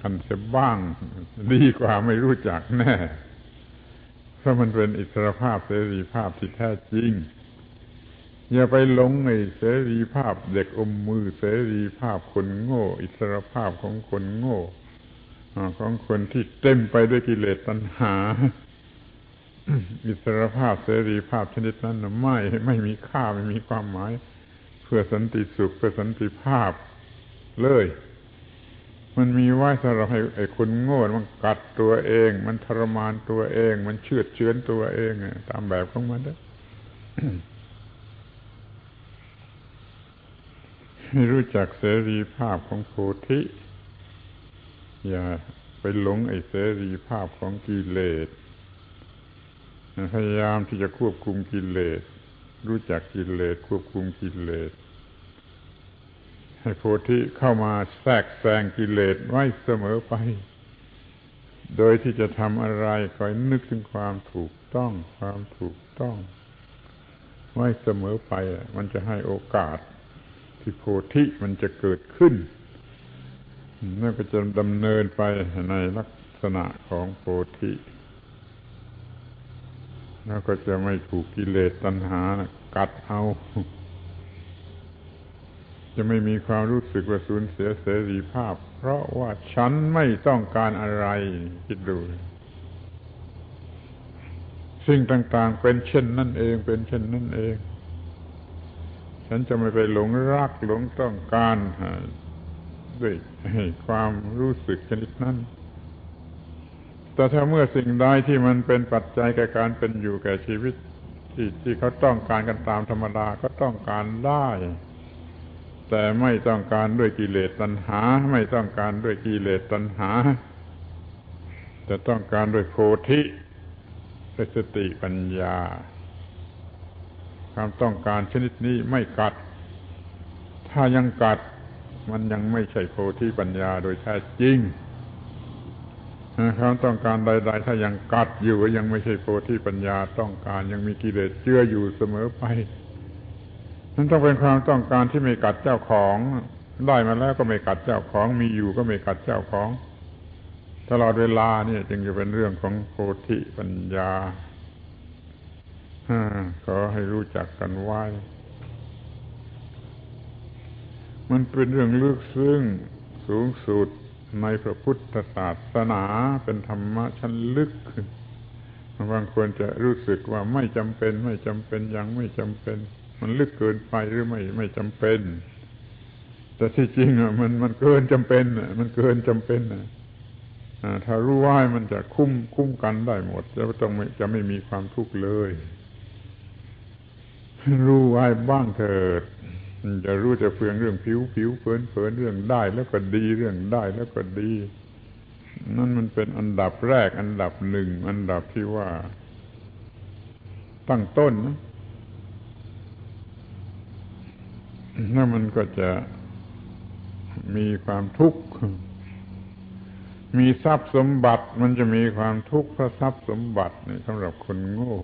กันเสียบ้าง ดีกว่าไม่รู้จักแน่เพราะมันเป็นอิสรภาพเสรีภาพที่แท้จริง อย่าไปหลงในเสรีภาพเด็กอมมือเสรีภาพคนโง่ อิสรภาพของคนโง่ของคนที่เต็มไปด้วยกิเลสตัณหา อิสรภาพเสรีภาพชนิดนั้นไม่ไม่มีค่าไม่มีความหมาย เพื่อสันติสุขเพื่อสันติภาพเลย มันมีไว้สำหรับให้ไอ้คนโง่มันกัดตัวเอง มันทรมานตัวเอง มันเชือดเชื้อนตัวเองตามแบบของมันได้ให้รู้จักเสรีภาพของโพธิ อย่าไปหลงไอ้เสรีภาพของกิเลสพยายามที่จะควบคุมกิเลส รู้จักกิเลสควบคุมกิเลส ให้โพธิเข้ามาแทรกแซงกิเลสไว้เสมอไป โดยที่จะทำอะไรคอยนึกถึงความถูกต้องความถูกต้อง ไว้เสมอไป มันจะให้โอกาส ที่โพธิมันจะเกิดขึ้นนั่นก็จะดำเนินไปในลักษณะของโพธิแล้วก็จะไม่ถูกกิเลสตัณหากัดเอา จะไม่มีความรู้สึกว่าสูญเสียเสรีภาพ เพราะว่าฉันไม่ต้องการอะไร คิดดู สิ่งต่างๆ เป็นเช่นนั่นเอง เป็นเช่นนั่นเอง ฉันจะไม่ไปหลงรักหลงต้องการด้วยความรู้สึกชนิดนั้น แต่ถ้าเมื่อสิ่งใดที่มันเป็นปัจจัยแก่การเป็นอยู่แก่ชีวิต ที่ที่เขาต้องการกันตามธรรมดาก็ต้องการได้ แต่ไม่ต้องการด้วยกิเลสตัณหา ไม่ต้องการด้วยกิเลสตัณหา แต่ต้องการด้วยโพธิสติปัญญา ความต้องการชนิดนี้ไม่กัด ถ้ายังกัดมันยังไม่ใช่โพธิปัญญาโดยแท้จริงความต้องการใด ๆ ถ้ายังกัดอยู่ยังไม่ใช่โพธิปัญญาต้องการยังมีกิเลสเชื่ออยู่เสมอไป นั่นต้องเป็นความต้องการที่ไม่กัดเจ้าของ ได้มาแล้วก็ไม่กัดเจ้าของ มีอยู่ก็ไม่กัดเจ้าของ ตลอดเวลาเนี่ยจึงจะเป็นเรื่องของโพธิปัญญาขอให้รู้จักกันไว้ มันเป็นเรื่องลึกซึ้งสูงสุดในพระพุทธศาสนาเป็นธรรมะชั้นลึกบางคนจะรู้สึกว่าไม่จำเป็น ไม่จำเป็นยังไม่จำเป็น มันลึกเกินไปหรือไม่ไม่จำเป็น แต่ที่จริงอะมันมันเกินจำเป็นอะมันเกินจำเป็นอะถ้ารู้ว่ามันจะคุ้มคุ้มกันได้หมดจะต้องไม่จะไม่มีความทุกข์เลย รู้ไว้บ้างเถิดจะรู้จะเฟืองเรื่องผิวผิวเผินเผินเรื่องได้แล้วก็ดีเรื่องได้แล้วก็ดี นั่นมันเป็นอันดับแรก อันดับหนึ่งอันดับที่ว่า ตั้งต้นนะ นั่นมันก็จะมีความทุกข์ มีทรัพย์สมบัติมันจะมีความทุกข์เพราะทรัพย์สมบัตินี่สำหรับคนโง่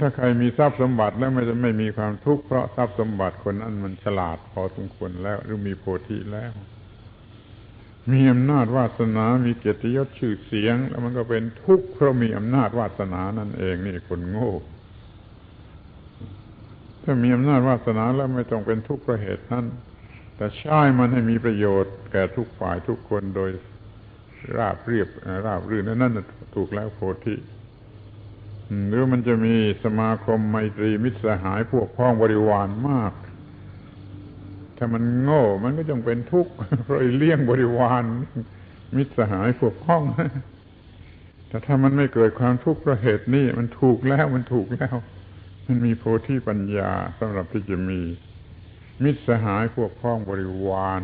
ถ้าใครมีทรัพย์สมบัติแล้วไม่จะไม่มีความทุกข์เพราะทรัพย์สมบัติคนนั้นมันฉลาดพอสมควรแล้วหรือมีโพธิแล้ว มีอำนาจวาสนา มีเกียรติยศชื่อเสียง แล้วมันก็เป็นทุกข์เพราะมีอำนาจวาสนานั่นเองนี่คนโง่ ถ้ามีอำนาจวาสนาแล้วไม่ต้องเป็นทุกข์เพราะเหตุนั้น แต่ใช้มันให้มีประโยชน์แก่ทุกฝ่ายทุกคนโดยราบเรียบราบรื่นนั่นถูกแล้วโพธิหรือมันจะมีสมาคมไมตรีมิตรสหายพวกพ้องบริวารมาก ถ้ามันโง่ มันก็จงเป็นทุกข์เพราะเลี้ยงบริวารมิตรสหายพวกพ้องแต่ถ้ามันไม่เกิดความทุกข์เพราะเหตุนี้มันถูกแล้วมันถูกแล้ว มันมีโพธิปัญญาสำหรับที่จะมี มิตรสหายพวกพ้องบริวาร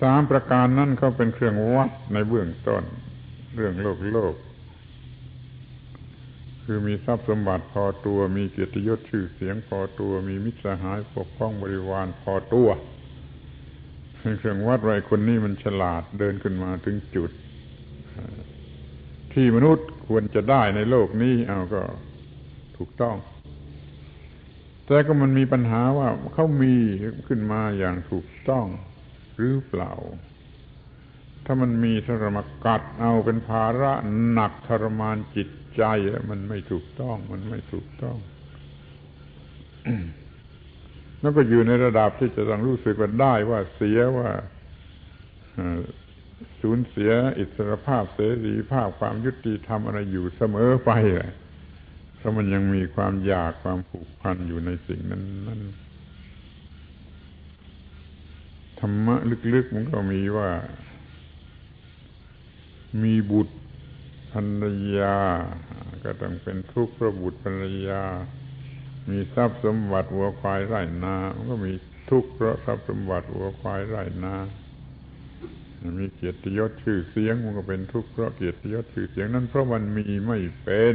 สามประการนั่นเขาเป็นเครื่องวัดในเบื้องต้น เรื่องโลกโลก คือมีทรัพย์สมบัติพอตัว มีเกียรติยศชื่อเสียงพอตัว มีมิตรสหายปกป้องบริวารพอตัวเป็นเครื่องวัดไว้คนนี้มันฉลาดเดินขึ้นมาถึงจุด ที่มนุษย์ควรจะได้ในโลกนี้ เอาก็ถูกต้อง แต่ก็มันมีปัญหาว่าเขามีขึ้นมาอย่างถูกต้องหรือเปล่า ถ้ามันมีทรมกัดเอาเป็นภาระหนักทรมานจิตใจมันไม่ถูกต้อง มันไม่ถูกต้องแล้วก็อยู่ในระดับที่จะต้องรู้สึกว่าได้ว่าเสียว่า สูญเสียอิสรภาพเสรีภาพความยุติธรรมอะไรอยู่เสมอไปเพราะมันยังมีความอยากความผูกพันอยู่ในสิ่งนั้นนั้นธรรมะลึกๆมันก็มีว่า มีบุตรภรรยา ก็ต้องเป็นทุกข์เพราะบุตรภรรยา มีทรัพย์สมบัติวัวควายไร่นา มันก็มีทุกข์เพราะทรัพย์สมบัติวัวควายไร่นา มีเกียรติยศชื่อเสียงมันก็เป็นทุกข์เพราะเกียรติยศชื่อเสียงนั้นเพราะมันมีไม่เป็น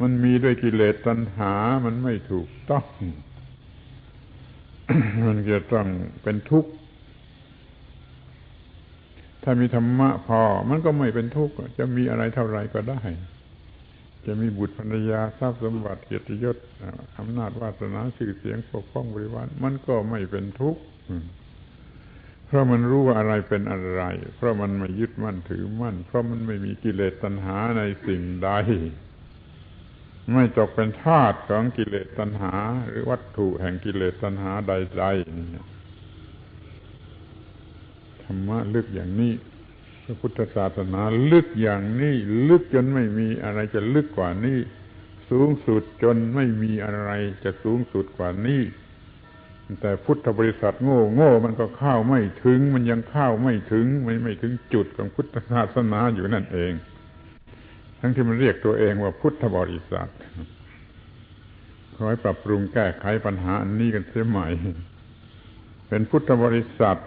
มันมีด้วยกิเลสตัณหา มันไม่ถูกต้อง มันจะต้องเป็นทุกข์ ถ้ามีธรรมะพอ มันก็ไม่เป็นทุกข์ จะมีอะไรเท่าไรก็ได้ จะมีบุตรภรรยาทรัพย์สมบัติเกียรติยศอำนาจวาสนาชื่อเสียงปกป้องบริวาร มันก็ไม่เป็นทุกข์ เพราะมันรู้ว่าอะไรเป็นอะไร เพราะมันไม่ยึดมั่นถือมั่น เพราะมันไม่มีกิเลสตัณหาในสิ่งใด ไม่ตกเป็นทาสของกิเลสตัณหา หรือวัตถุแห่งกิเลสตัณหาใดๆธรรมะลึกอย่างนี้พระพุทธศาสนาลึกอย่างนี้ ลึกจนไม่มีอะไรจะลึกกว่านี้ สูงสุดจนไม่มีอะไรจะสูงสุดกว่านี้ แต่พุทธบริษัทโง่โง่มันก็เข้าไม่ถึง มันยังเข้าไม่ถึงไม่ไม่ถึงจุดของพุทธศาสนาอยู่นั่นเอง ทั้งที่มันเรียกตัวเองว่าพุทธบริษัทขอให้ปรับปรุงแก้ไขปัญหาอันนี้กันเสียใหม่ เป็นพุทธบริษัท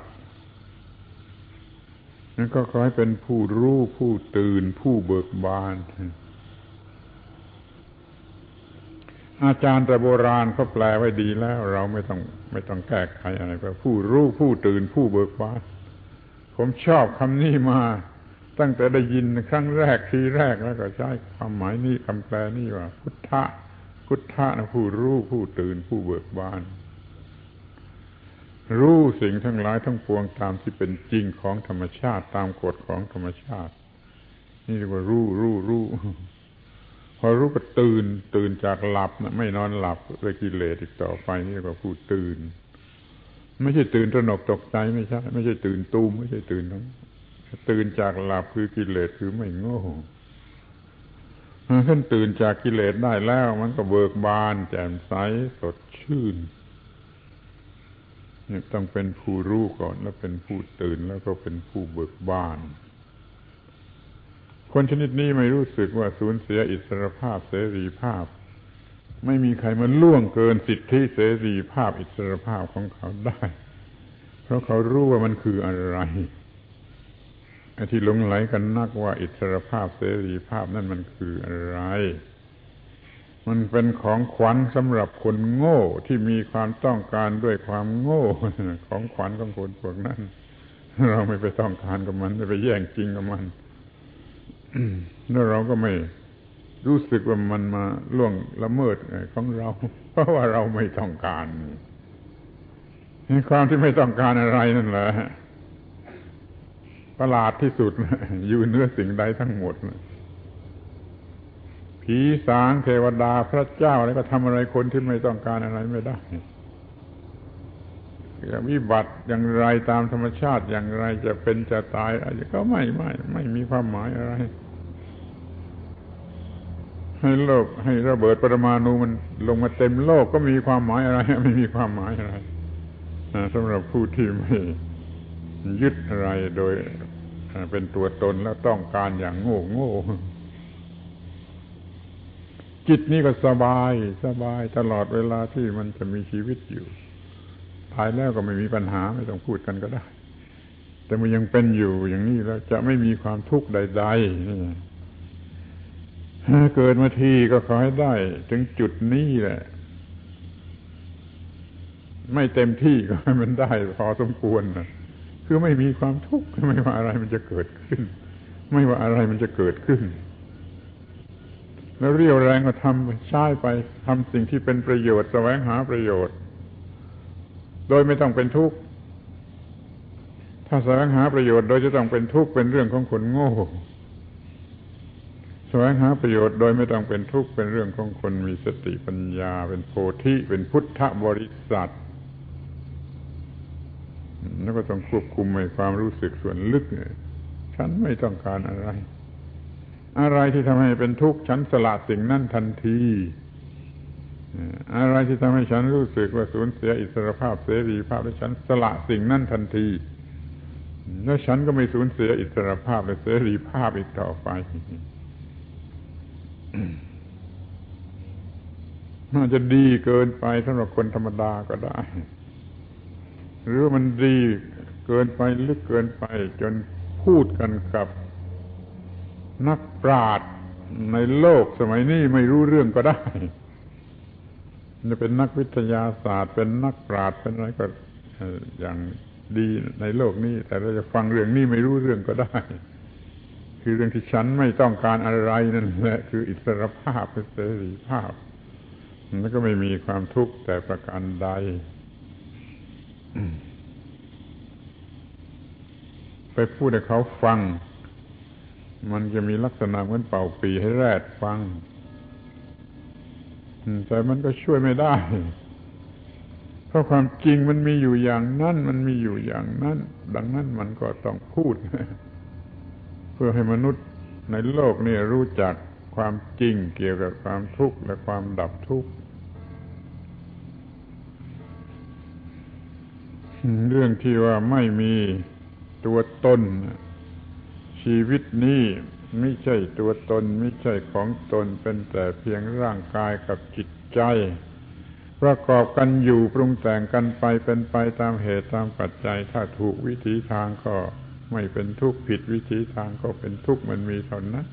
นั่นก็ขอให้เป็นผู้รู้ผู้ตื่นผู้เบิกบาน อาจารย์แต่โบราณเขาแปลไว้ดีแล้ว เราไม่ต้องไม่ต้องแก้ไขอะไรไปผู้รู้ผู้ตื่นผู้เบิกบานผมชอบคำนี้มา ตั้งแต่ได้ยินครั้งแรกทีแรกแล้วก็ใช้ความหมายนี้คำแปลนี่ว่า พุทธะพุทธะนะผู้รู้ผู้ตื่นผู้เบิกบาน รู้สิ่งทั้งหลายทั้งปวงตามที่เป็นจริงของธรรมชาติ ตามกฎของธรรมชาติ นี่เรียกว่ารู้รู้รู้ พอรู้ก็ตื่น ตื่นจากหลับไม่นอนหลับเลยกิเลสอีกต่อไปนี่กว่าผู้ตื่น ไม่ใช่ตื่นตระหนกตกใจไม่ใช่ ไม่ใช่ตื่นตูมไม่ใช่ตื่นทั้งตื่นจากหลับคือกิเลสคือไม่โง่ขึ้นตื่นจากกิเลสได้แล้ว มันก็เบิกบาน แจ่มใสสดชื่นนี่ต้องเป็นผู้รู้ก่อนแล้วเป็นผู้ตื่นแล้วก็เป็นผู้เบิกบาน คนชนิดนี้ไม่รู้สึกว่าสูญเสียอิสรภาพเสรีภาพ ไม่มีใครมาล่วงเกินสิทธิเสรีภาพอิสรภาพของเขาได้ เพราะเขารู้ว่ามันคืออะไรที่หลงไหลกันนักว่าอิสรภาพเสรีภาพนั่นมันคืออะไร มันเป็นของขวัญสำหรับคนโง่ที่มีความต้องการด้วยความโง่ ของขวัญของคนพวกนั้น เราไม่ไปต้องการกับมันไม่ไปแย่งจริงกับมัน แล้วเราก็ไม่รู้สึกว่ามันมาล่วงละเมิดของเรา เพราะว่าเราไม่ต้องการความที่ไม่ต้องการอะไรนั่นแหละประหลาดที่สุดอยู่เนื้อสิ่งใดทั้งหมดผีสางเทวดาพระเจ้าอะไรก็ทำอะไรคนที่ไม่ต้องการอะไรไม่ได้ จะวิบัติอย่างไรตามธรรมชาติอย่างไรจะเป็นจะตายอะไรก็ไม่ไม่ไม่มีความหมายอะไร ให้โลกให้ระเบิดปรมาณูมันลงมาเต็มโลกก็มีความหมายอะไร ไม่มีความหมายอะไรสำหรับผู้ที่ไม่ยึดอะไรโดยเป็นตัวตนแล้วต้องการอย่างโง่โง่จิตนี่ก็สบายสบายตลอดเวลาที่มันจะมีชีวิตอยู่ ตายแล้วก็ไม่มีปัญหาไม่ต้องพูดกันก็ได้ แต่มันยังเป็นอยู่อย่างนี้แล้วจะไม่มีความทุกข์ใดๆนี่เกิดมาทีก็ขอให้ได้ ถึงจุดนี้แหละ ไม่เต็มที่ก็ให้มันได้พอสมควรนะคือไม่มีความทุกข์ไม่ว่าอะไรมันจะเกิดขึ้น ไม่ว่าอะไรมันจะเกิดขึ้นแล้วเรียวแรงก็ทำใช้ไปทำสิ่งที่เป็นประโยชน์แสวงหาประโยชน์ โดยไม่ต้องเป็นทุกข์ ถ้าแสวงหาประโยชน์โดยจะต้องเป็นทุกข์เป็นเรื่องของคนโง่แสวงหาประโยชน์โดยไม่ต้องเป็นทุกข์เป็นเรื่องของคนมีสติปัญญา เป็นโพธิเป็นพุทธบริษัทแล้วก็ต้องควบคุมในความรู้สึกส่วนลึกฉันไม่ต้องการอะไร อะไรที่ทำให้เป็นทุกข์ ฉันสละสิ่งนั้นทันที อะไรที่ทำให้ฉันรู้สึกว่าสูญเสียอิสรภาพเสรีภาพแล้วฉันสละสิ่งนั้นทันที แล้วฉันก็ไม่สูญเสียอิสรภาพและเสรีภาพอีกต่อไปน่าจะดีเกินไปสำหรับคนธรรมดาก็ได้ หรือมันดีเกินไปลึกเกินไป จนพูดกันกับนักปราชญ์ในโลกสมัยนี้ไม่รู้เรื่องก็ได้ จะเป็นนักวิทยาศาสตร์ เป็นนักปราชญ์เป็นอะไรก็อย่างดีในโลกนี้ แต่เราจะฟังเรื่องนี้ไม่รู้เรื่องก็ได้ คือเรื่องที่ฉันไม่ต้องการอะไรนั่นแหละคืออิสรภาพเสรีภาพแล้วก็ไม่มีความทุกข์แต่ประการใดไปพูดให้เขาฟัง มันจะมีลักษณะเหมือนเป่าปีให้แรดฟัง แต่มันก็ช่วยไม่ได้ เพราะความจริงมันมีอยู่อย่างนั้น มันมีอยู่อย่างนั้น ดังนั้นมันก็ต้องพูด เพื่อให้มนุษย์ในโลกนี้รู้จักความจริงเกี่ยวกับความทุกข์และความดับทุกข์เรื่องที่ว่าไม่มีตัวตนชีวิตนี้ ไม่ใช่ตัวตนไม่ใช่ของตนเป็นแต่เพียงร่างกายกับจิตใจ ประกอบกันอยู่ปรุงแต่งกันไปเป็นไปตามเหตุตามปัจจัย ถ้าถูกวิธีทางก็ไม่เป็นทุกข์ผิดวิธีทางก็เป็นทุกข์มันมีเท่านั้น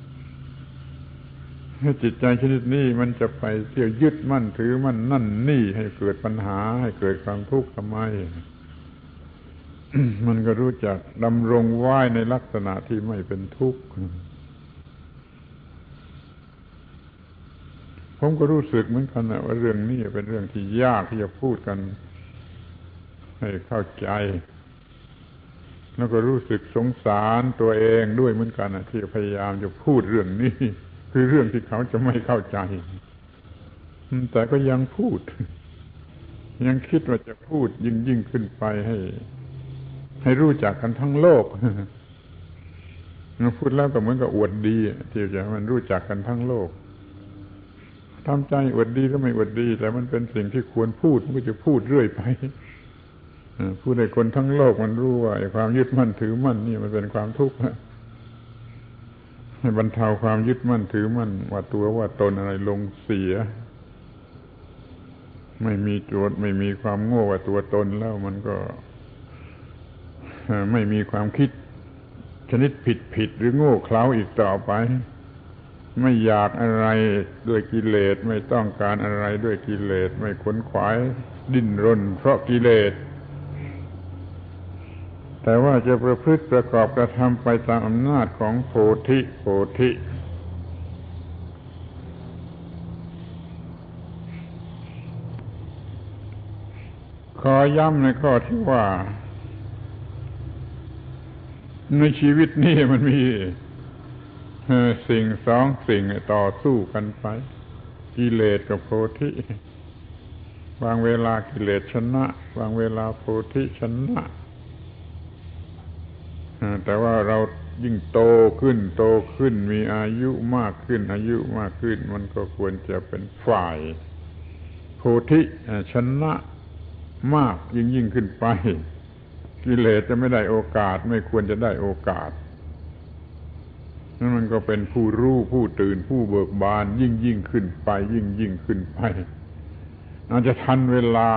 จิตใจชนิดนี้มันจะไปเที่ยวยึดมั่นถือมั่นนั่นนี่ให้เกิดปัญหาให้เกิดความทุกข์ทำไม มันก็รู้จักดำรงไหวในลักษณะที่ไม่เป็นทุกข์ ผมก็รู้สึกเหมือนกันนะว่าเรื่องนี้เป็นเรื่องที่ยากที่จะพูดกัน ให้เข้าใจ แล้วก็รู้สึกสงสารตัวเองด้วยเหมือนกันที่พยายามจะพูดเรื่องนี้ คือเรื่องที่เขาจะไม่เข้าใจ แต่ก็ยังพูด ยังคิดว่าจะพูดยิ่งยิ่งขึ้นไปให้ ให้รู้จักกันทั้งโลกพูดแล้วก็เหมือนกับอวดดีที่จะมันรู้จักกันทั้งโลก ทำใจอวดดีก็ไม่อวดดี แต่มันเป็นสิ่งที่ควรพูดมันก็จะพูดเรื่อยไปผู้ใดคนทั้งโลกมันรู้ว่าความยึดมั่นถือมั่นนี่มันเป็นความทุกข์ให้บรรเทาความยึดมั่นถือมั่น ว่าตัวว่าตนอะไรลงเสีย ไม่มีโจทย์ไม่มีความโง่ว่าตัวตนแล้วมันก็ไม่มีความคิดชนิดผิดผิดหรือโง่เขลาอีกต่อไป ไม่อยากอะไรด้วยกิเลสไม่ต้องการอะไรด้วยกิเลสไม่ขนขวายดิ้นรน เพราะกิเลส แต่ว่าจะประพฤติประกอบกระทำไปตามอำนาจของโพธิโพธิขอย้ำในข้อที่ว่า ในชีวิตนี้มันมี สิ่งสองสิ่งต่อสู้กันไป กิเลสกับโพธิบางเวลากิเลสชนะ บางเวลาโพธิชนะแต่ว่าเรายิ่งโตขึ้นโตขึ้นมีอายุมากขึ้น อายุมากขึ้น มันก็ควรจะเป็นฝ่าย โพธิชนะมากยิ่งยิ่งขึ้นไป กิเลสจะไม่ได้โอกาส ไม่ควรจะได้โอกาส นั่นมันก็เป็นผู้รู้ผู้ตื่นผู้เบิกบานยิ่งยิ่งขึ้นไป ยิ่งยิ่งขึ้นไปอาจจะทันเวลา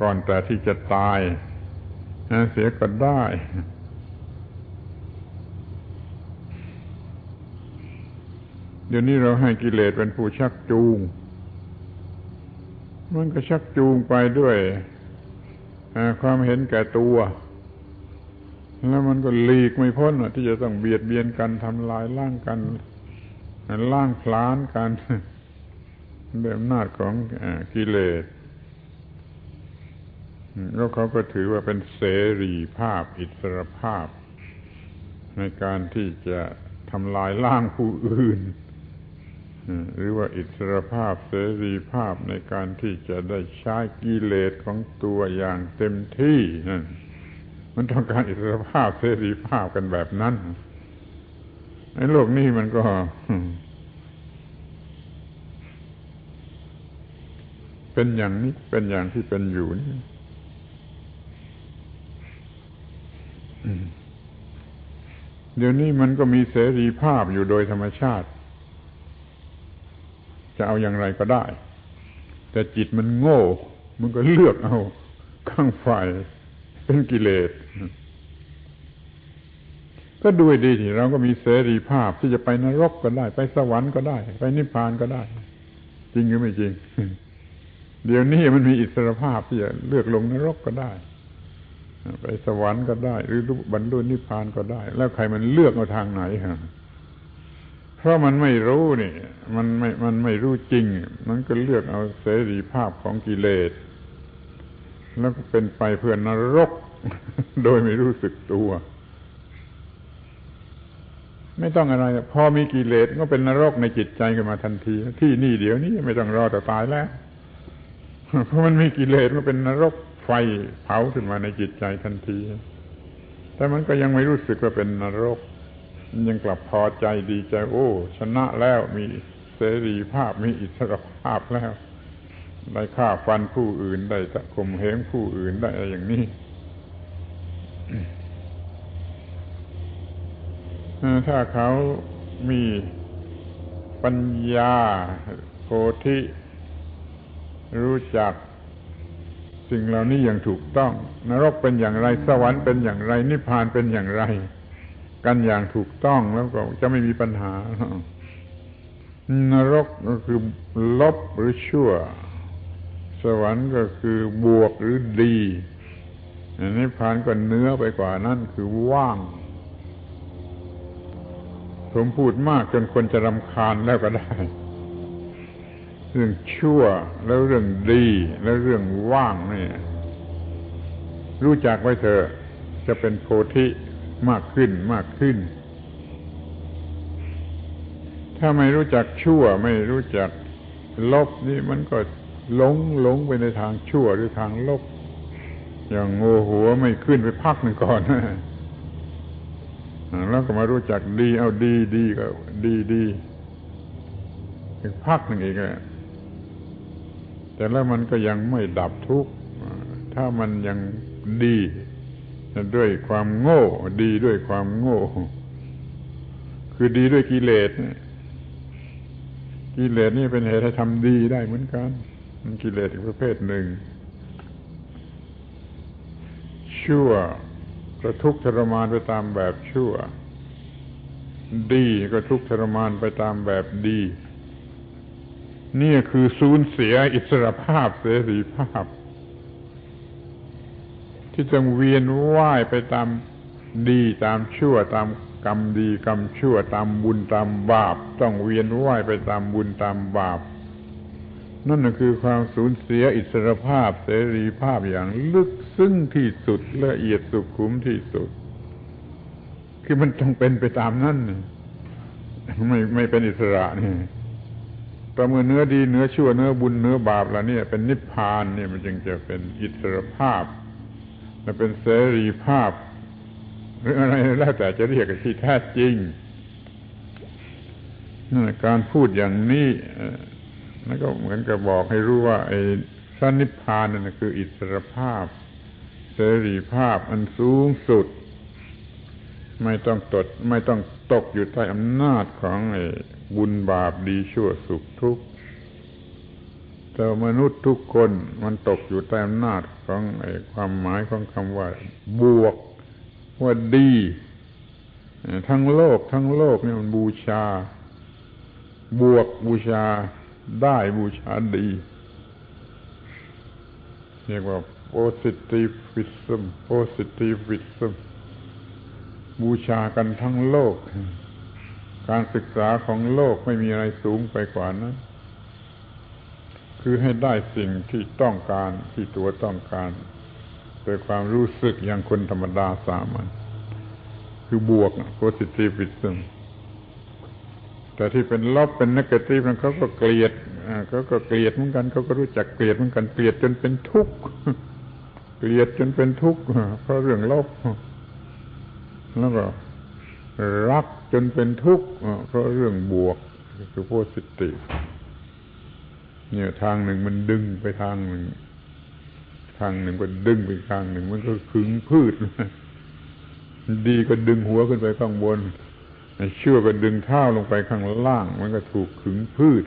ก่อนแต่ที่จะตายเสียก็ได้เดี๋ยวนี้เราให้กิเลสเป็นผู้ชักจูง มันก็ชักจูงไปด้วยความเห็นแก่ตัว แล้วมันก็หลีกไม่พ้นที่จะต้องเบียดเบียนกันทำลายล่างกันล่างพลานกันด้วยอำนาจของกิเลสแล้วเขาก็ถือว่าเป็นเสรีภาพอิสรภาพ ในการที่จะทำลายล่างผู้อื่นหรือว่าอิสรภาพเสรีภาพในการที่จะได้ใช้กิเลสของตัวอย่างเต็มที่นั่น มันต้องการอิสรภาพเสรีภาพกันแบบนั้นในโลกนี้มันก็เป็นอย่างนี้เป็นอย่างที่เป็นอยู่นี่เดี๋ยวนี้มันก็มีเสรีภาพอยู่โดยธรรมชาติ จะเอาอย่างไรก็ได้ แต่จิตมันโง่ มันก็เลือกเอาข้างฝ่ายเป็นกิเลส ก็ด้วยดีที่เราก็มีเสรีภาพที่จะไปนรกก็ได้ ไปสวรรค์ก็ได้ ไปนิพพานก็ได้ จริงหรือไม่จริง เดี๋ยวนี้มันมีอิสรภาพที่จะเลือกลงนรกก็ได้ ไปสวรรค์ก็ได้ หรือบรรลุนิพพานก็ได้ แล้วใครมันเลือกเอาทางไหนฮะเพราะมันไม่รู้นี่ มันไม่มันไม่รู้จริง มันก็เลือกเอาเสรีภาพของกิเลสแล้วก็เป็นไปเพื่อนรก โดยไม่รู้สึกตัว ไม่ต้องอะไร พอมีกิเลสก็เป็นนรกในจิตใจกันมาทันที ที่นี่เดี๋ยวนี้ไม่ต้องรอแต่ตายแล้วเพราะมันมีกิเลสก็เป็นนรกไฟเผาขึ้นมาในจิตใจทันที แต่มันก็ยังไม่รู้สึกว่าเป็นนรก ยังกลับพอใจดีใจ โอ้ ชนะแล้วมีเสรีภาพมีอิสรภาพแล้ว ได้ฆ่าฟันผู้อื่นได้ตะข่มเหงผู้อื่นได้อะไรอย่างนี้ ถ้าเขามีปัญญาโพธิ รู้จักสิ่งเหล่านี้อย่างถูกต้อง นรกเป็นอย่างไร สวรรค์เป็นอย่างไร นิพพานเป็นอย่างไร กันอย่างถูกต้องแล้วก็จะไม่มีปัญหา นรกก็คือลบหรือชั่ว สวรรค์ก็คือบวกหรือดีนิพพานก็เนื้อไปกว่านั้นคือว่าง ผมพูดมากจนคนจะรำคาญแล้วก็ได้ เรื่องชั่วแล้วเรื่องดีแล้วเรื่องว่างนี่รู้จักไว้เถอะจะเป็นโพธิมากขึ้นมากขึ้น ถ้าไม่รู้จักชั่วไม่รู้จักลบนี่มันก็หลงหลงไปในทางชั่วหรือทางลบ อย่างโงหัวไม่ขึ้นไปพักหนึ่งก่อน แล้วก็มารู้จักดีเอาดีดีก็ ดีดีอีกพักหนึ่งอีกแล้วแต่แล้วมันก็ยังไม่ดับทุกข์ถ้ามันยังดีด้วยความโง่ ดีด้วยความโง่ คือดีด้วยกิเลสกิเลสนี่เป็นเหตุให้ทำดีได้เหมือนกัน มันกิเลสอีกประเภทหนึ่งชั่ว ก็ทุกข์ทรมานไปตามแบบชั่ว ดีก็ทุกข์ทรมานไปตามแบบดี นี่คือสูญเสียอิสรภาพเสรีภาพ ที่ต้องเวียนว่ายไปตามดีตามชั่วตามกรรมดีกรรมชั่วตามบุญตามบาป ต้องเวียนว่ายไปตามบุญตามบาป นั่นคือความสูญเสียอิสรภาพเสรีภาพอย่างลึกซึ้งที่สุดละเอียดสุขุมที่สุด คือมันต้องเป็นไปตามนั้นไม่ไม่เป็นอิสระนี่แต่เมื่อเนื้อดีเนื้อชั่วเนื้อบุญเนื้อบาปแล้วเนี่ย เป็นนิพพานเนี่ยมันจึงจะเป็นอิสรภาพ และเป็นเสรีภาพ หรืออะไรแล้วแต่จะเรียกที่แท้จริงการพูดอย่างนี้ นั่นก็เหมือนกับบอกให้รู้ว่าไอ้พระนิพพานนั่นคืออิสรภาพ เสรีภาพอันสูงสุด ไม่ต้องตดไม่ต้องตกอยู่ใต้อำนาจของไอ้บุญบาปดีชั่วสุขทุกข์แต่มนุษย์ทุกคนมันตกอยู่ใต้อำนาจของไอ้ความหมายของคำว่า บวกว่าดี ทั้งโลก ทั้งโลกนี่มันบูชา บวกบูชา ได้บูชาดี เรียกว่า positivism positivism บูชากันทั้งโลก การศึกษาของโลกไม่มีอะไรสูงไปกว่านั้นคือให้ได้สิ่งที่ต้องการที่ตัวต้องการ โดยความรู้สึกอย่างคนธรรมดาสามัญคือบวก positivism แต่ที่เป็นลบเป็นนักเตีนั้นเขาก็เกลียดเขาก็เกลียดเหมือนกันเขาก็รู้จักเกลียดเหมือนกันเกลียดจนเป็นทุกข์เกลียดจนเป็นทุกข์เพราะเรื่องลบแล้วก็รักจนเป็นทุกข์เพราะเรื่องบวกคือโพสิทีฟเนี่ยทางหนึ่งมันดึงไปทางหนึ่ง ทางหนึ่งก็ดึงไปทางหนึ่ง มันก็ขึงพืช ดีก็ดึงหัวขึ้นไปข้างบน เชื่อก็ดึงเท้าลงไปข้างล่าง มันก็ถูกขึงพืช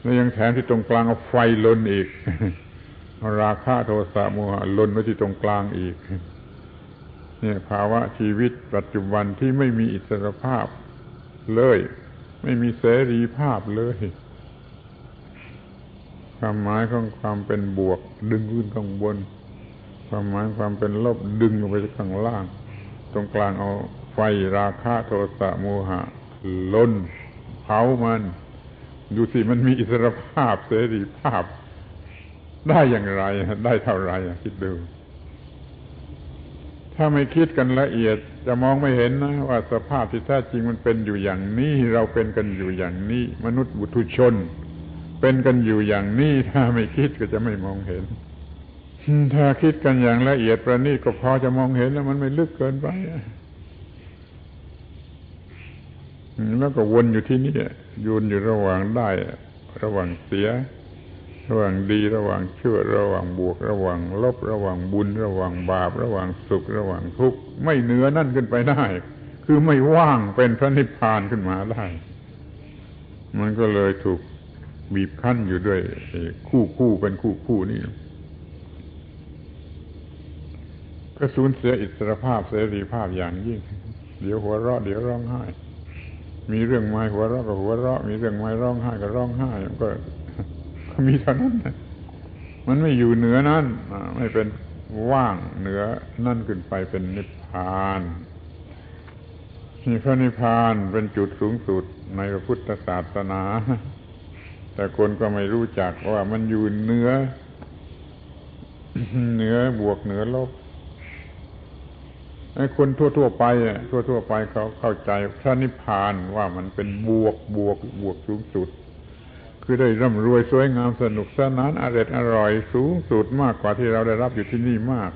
แล้วยังแถมที่ตรงกลางเอาไฟลนอีกราคาโทสะโมหะลนไว้ที่ตรงกลางอีก เนี่ย ภาวะชีวิตปัจจุบันที่ไม่มีอิสรภาพเลย ไม่มีเสรีภาพเลยความหมายของความเป็นบวก ดึงขึ้นข้างบน ความหมายความเป็นลบดึงลงไปข้างล่าง ตรงกลางเอา ราคะโทสะโมหะล้นเผามัน ดูสิมันมีอิสรภาพเสรีภาพ ได้อย่างไร ได้เท่าไรคิดดู ถ้าไม่คิดกันละเอียดจะมองไม่เห็นนะ ว่าสภาพที่แท้จริงมันเป็นอยู่อย่างนี้ เราเป็นกันอยู่อย่างนี้ มนุษย์บุตุชน เป็นกันอยู่อย่างนี้ ถ้าไม่คิดก็จะไม่มองเห็นถ้าคิดกันอย่างละเอียดประณีตก็พอจะมองเห็นแล้วมันไม่ลึกเกินไป แล้วก็วนอยู่ที่นี่ยูนอยู่ระหว่างได้ ระหว่างเสีย ระหว่างดี ระหว่างชั่ว ระหว่างบวก ระหว่างลบ ระหว่างบุญ ระหว่างบาป ระหว่างสุข ระหว่างทุกข์ไม่เหนือนั่นขึ้นไปได้ คือไม่ว่างเป็นพระนิพพานขึ้นมาได้ มันก็เลยถูกบีบคั้นอยู่ด้วยคู่คู่เป็นคู่คู่นี่ก็สูญเสียอิสรภาพเสรีภาพอย่างยิ่ง เดี๋ยวหัวเราะเดี๋ยวร้องไห้ มีเรื่องไม้หัวเราะก็หัวเราะ มีเรื่องไม้ร้องไห้ก็ร้องไห้ก็มีเท่านั้นมันไม่อยู่เหนือนั้นไม่เป็นว่างเหนือนั่นขึ้นไปเป็นนิพพานนี่พระนิพพานเป็นจุดสูงสุดในพระพุทธศาสนา แต่คนก็ไม่รู้จักว่ามันอยู่เหนือเหนือบวกเหนือลบ คนทั่วๆไปทั่วๆไปเขาเข้าใจพระนิพพานว่ามันเป็นบวกบวกบวกสูงสุด คือได้ร่ำรวยสวยงามสนุกสนานอร่อยอร่อยสูงสุดมากกว่าที่เราได้รับอยู่ที่นี่มาก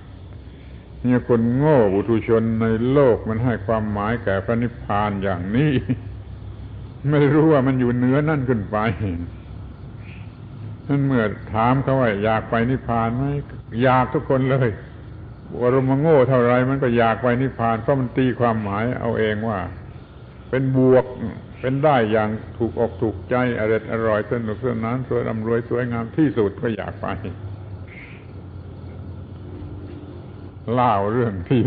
เนี่ยคนโง่บุตุชนในโลกมันให้ความหมายแก่พระนิพพานอย่างนี้ ไม่รู้ว่ามันอยู่เหนือนั่นขึ้นไปนั่นเมื่อถามเขาว่าอยากไปนิพพานไหมอยากทุกคนเลย ว่ารมโง่เท่าไรมันก็อยากไปนิพพานเพราะมันตีความหมายเอาเองว่า เป็นบวกเป็นได้อย่างถูกอกถูกใจอร่อยอร่อยสนุกสนานสวยร่ำรวยสวยงามที่สุดก็อยากไปเล่าเรื่องที่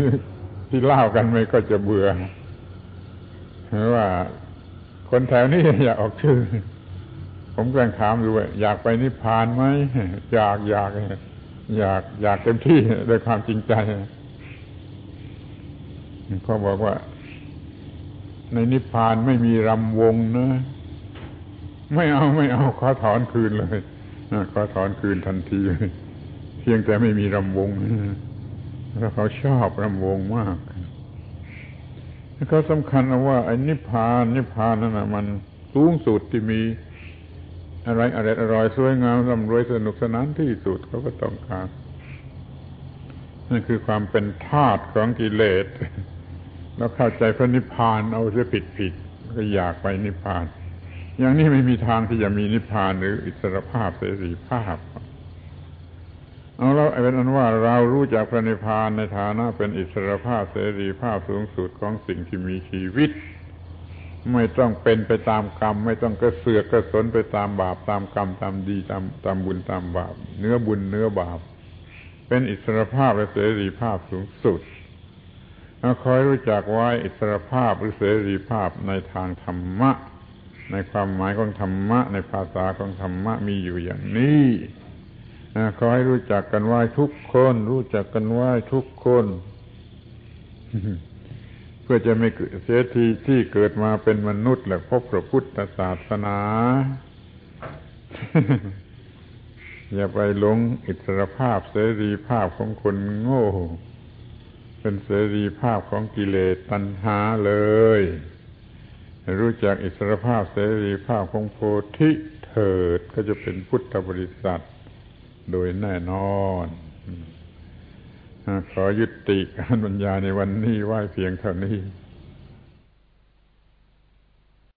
ที่เล่ากันไม่ก็จะเบื่อเพราะว่า คนแถวนี้อยากออกชื่อ ผมกำลังถามดูว่าอยากไปนิพพานไหมอยากอยาก อยากอยากเต็มที่ด้วยความจริงใจเขาบอกว่า ในนิพพานไม่มีรำวงนะไม่เอาไม่เอาขอถอนคืนเลยขอถอนคืนทันทีเพียงแต่ไม่มีรำวงแล้วเขาชอบรำวงมากเขาสำคัญว่าไอ้นิพพานนิพพานนั่นนะมันสูงสุดที่มี อะไรอะไรอร่อยสวยงามร่ำรวยสนุกสนานที่สุดเขาก็ต้องการนั่นคือความเป็นธาตุของกิเลสแล้วเข้าใจพระนิพพานเอาเสียผิดผิดก็อยากไปนิพพาน อย่างนี้ไม่มีทางที่จะมีนิพพานหรืออิสรภาพเสรีภาพเอาแล้วเป็นอันว่าเรารู้จักพระนิพพานในฐานะเป็นอิสรภาพเสรีภาพสูงสุดของสิ่งที่มีชีวิต ไม่ต้องเป็นไปตามกรรม ไม่ต้องกระเสือกกระสนไปตามบาปตามกรรมตามดีตามตามบุญตามบาป เนื้อบุญเนื้อบาป เป็นอิสรภาพและเสรีภาพสูงสุดคอยรู้จักไว้อิสรภาพหรือเสรีภาพในทางธรรมะ ในความหมายของธรรมะ ในภาษาของธรรมะมีอยู่อย่างนี้ขอให้รู้จักกันไว้ทุกคน รู้จักกันไว้ทุกคน เพื่อจะไม่เสียทีที่เกิดมาเป็นมนุษย์และพบพระพุทธศาสนา อย่าไปหลงอิสรภาพเสรีภาพของคนโง่ เป็นเสรีภาพของกิเลสตัณหาเลย รู้จักอิสรภาพเสรีภาพของโพธิเถิดก็จะเป็นพุทธบริษัท โดยแน่นอน ขอยุติการบรรยายในวันนี้ไว้เพียงเท่านี้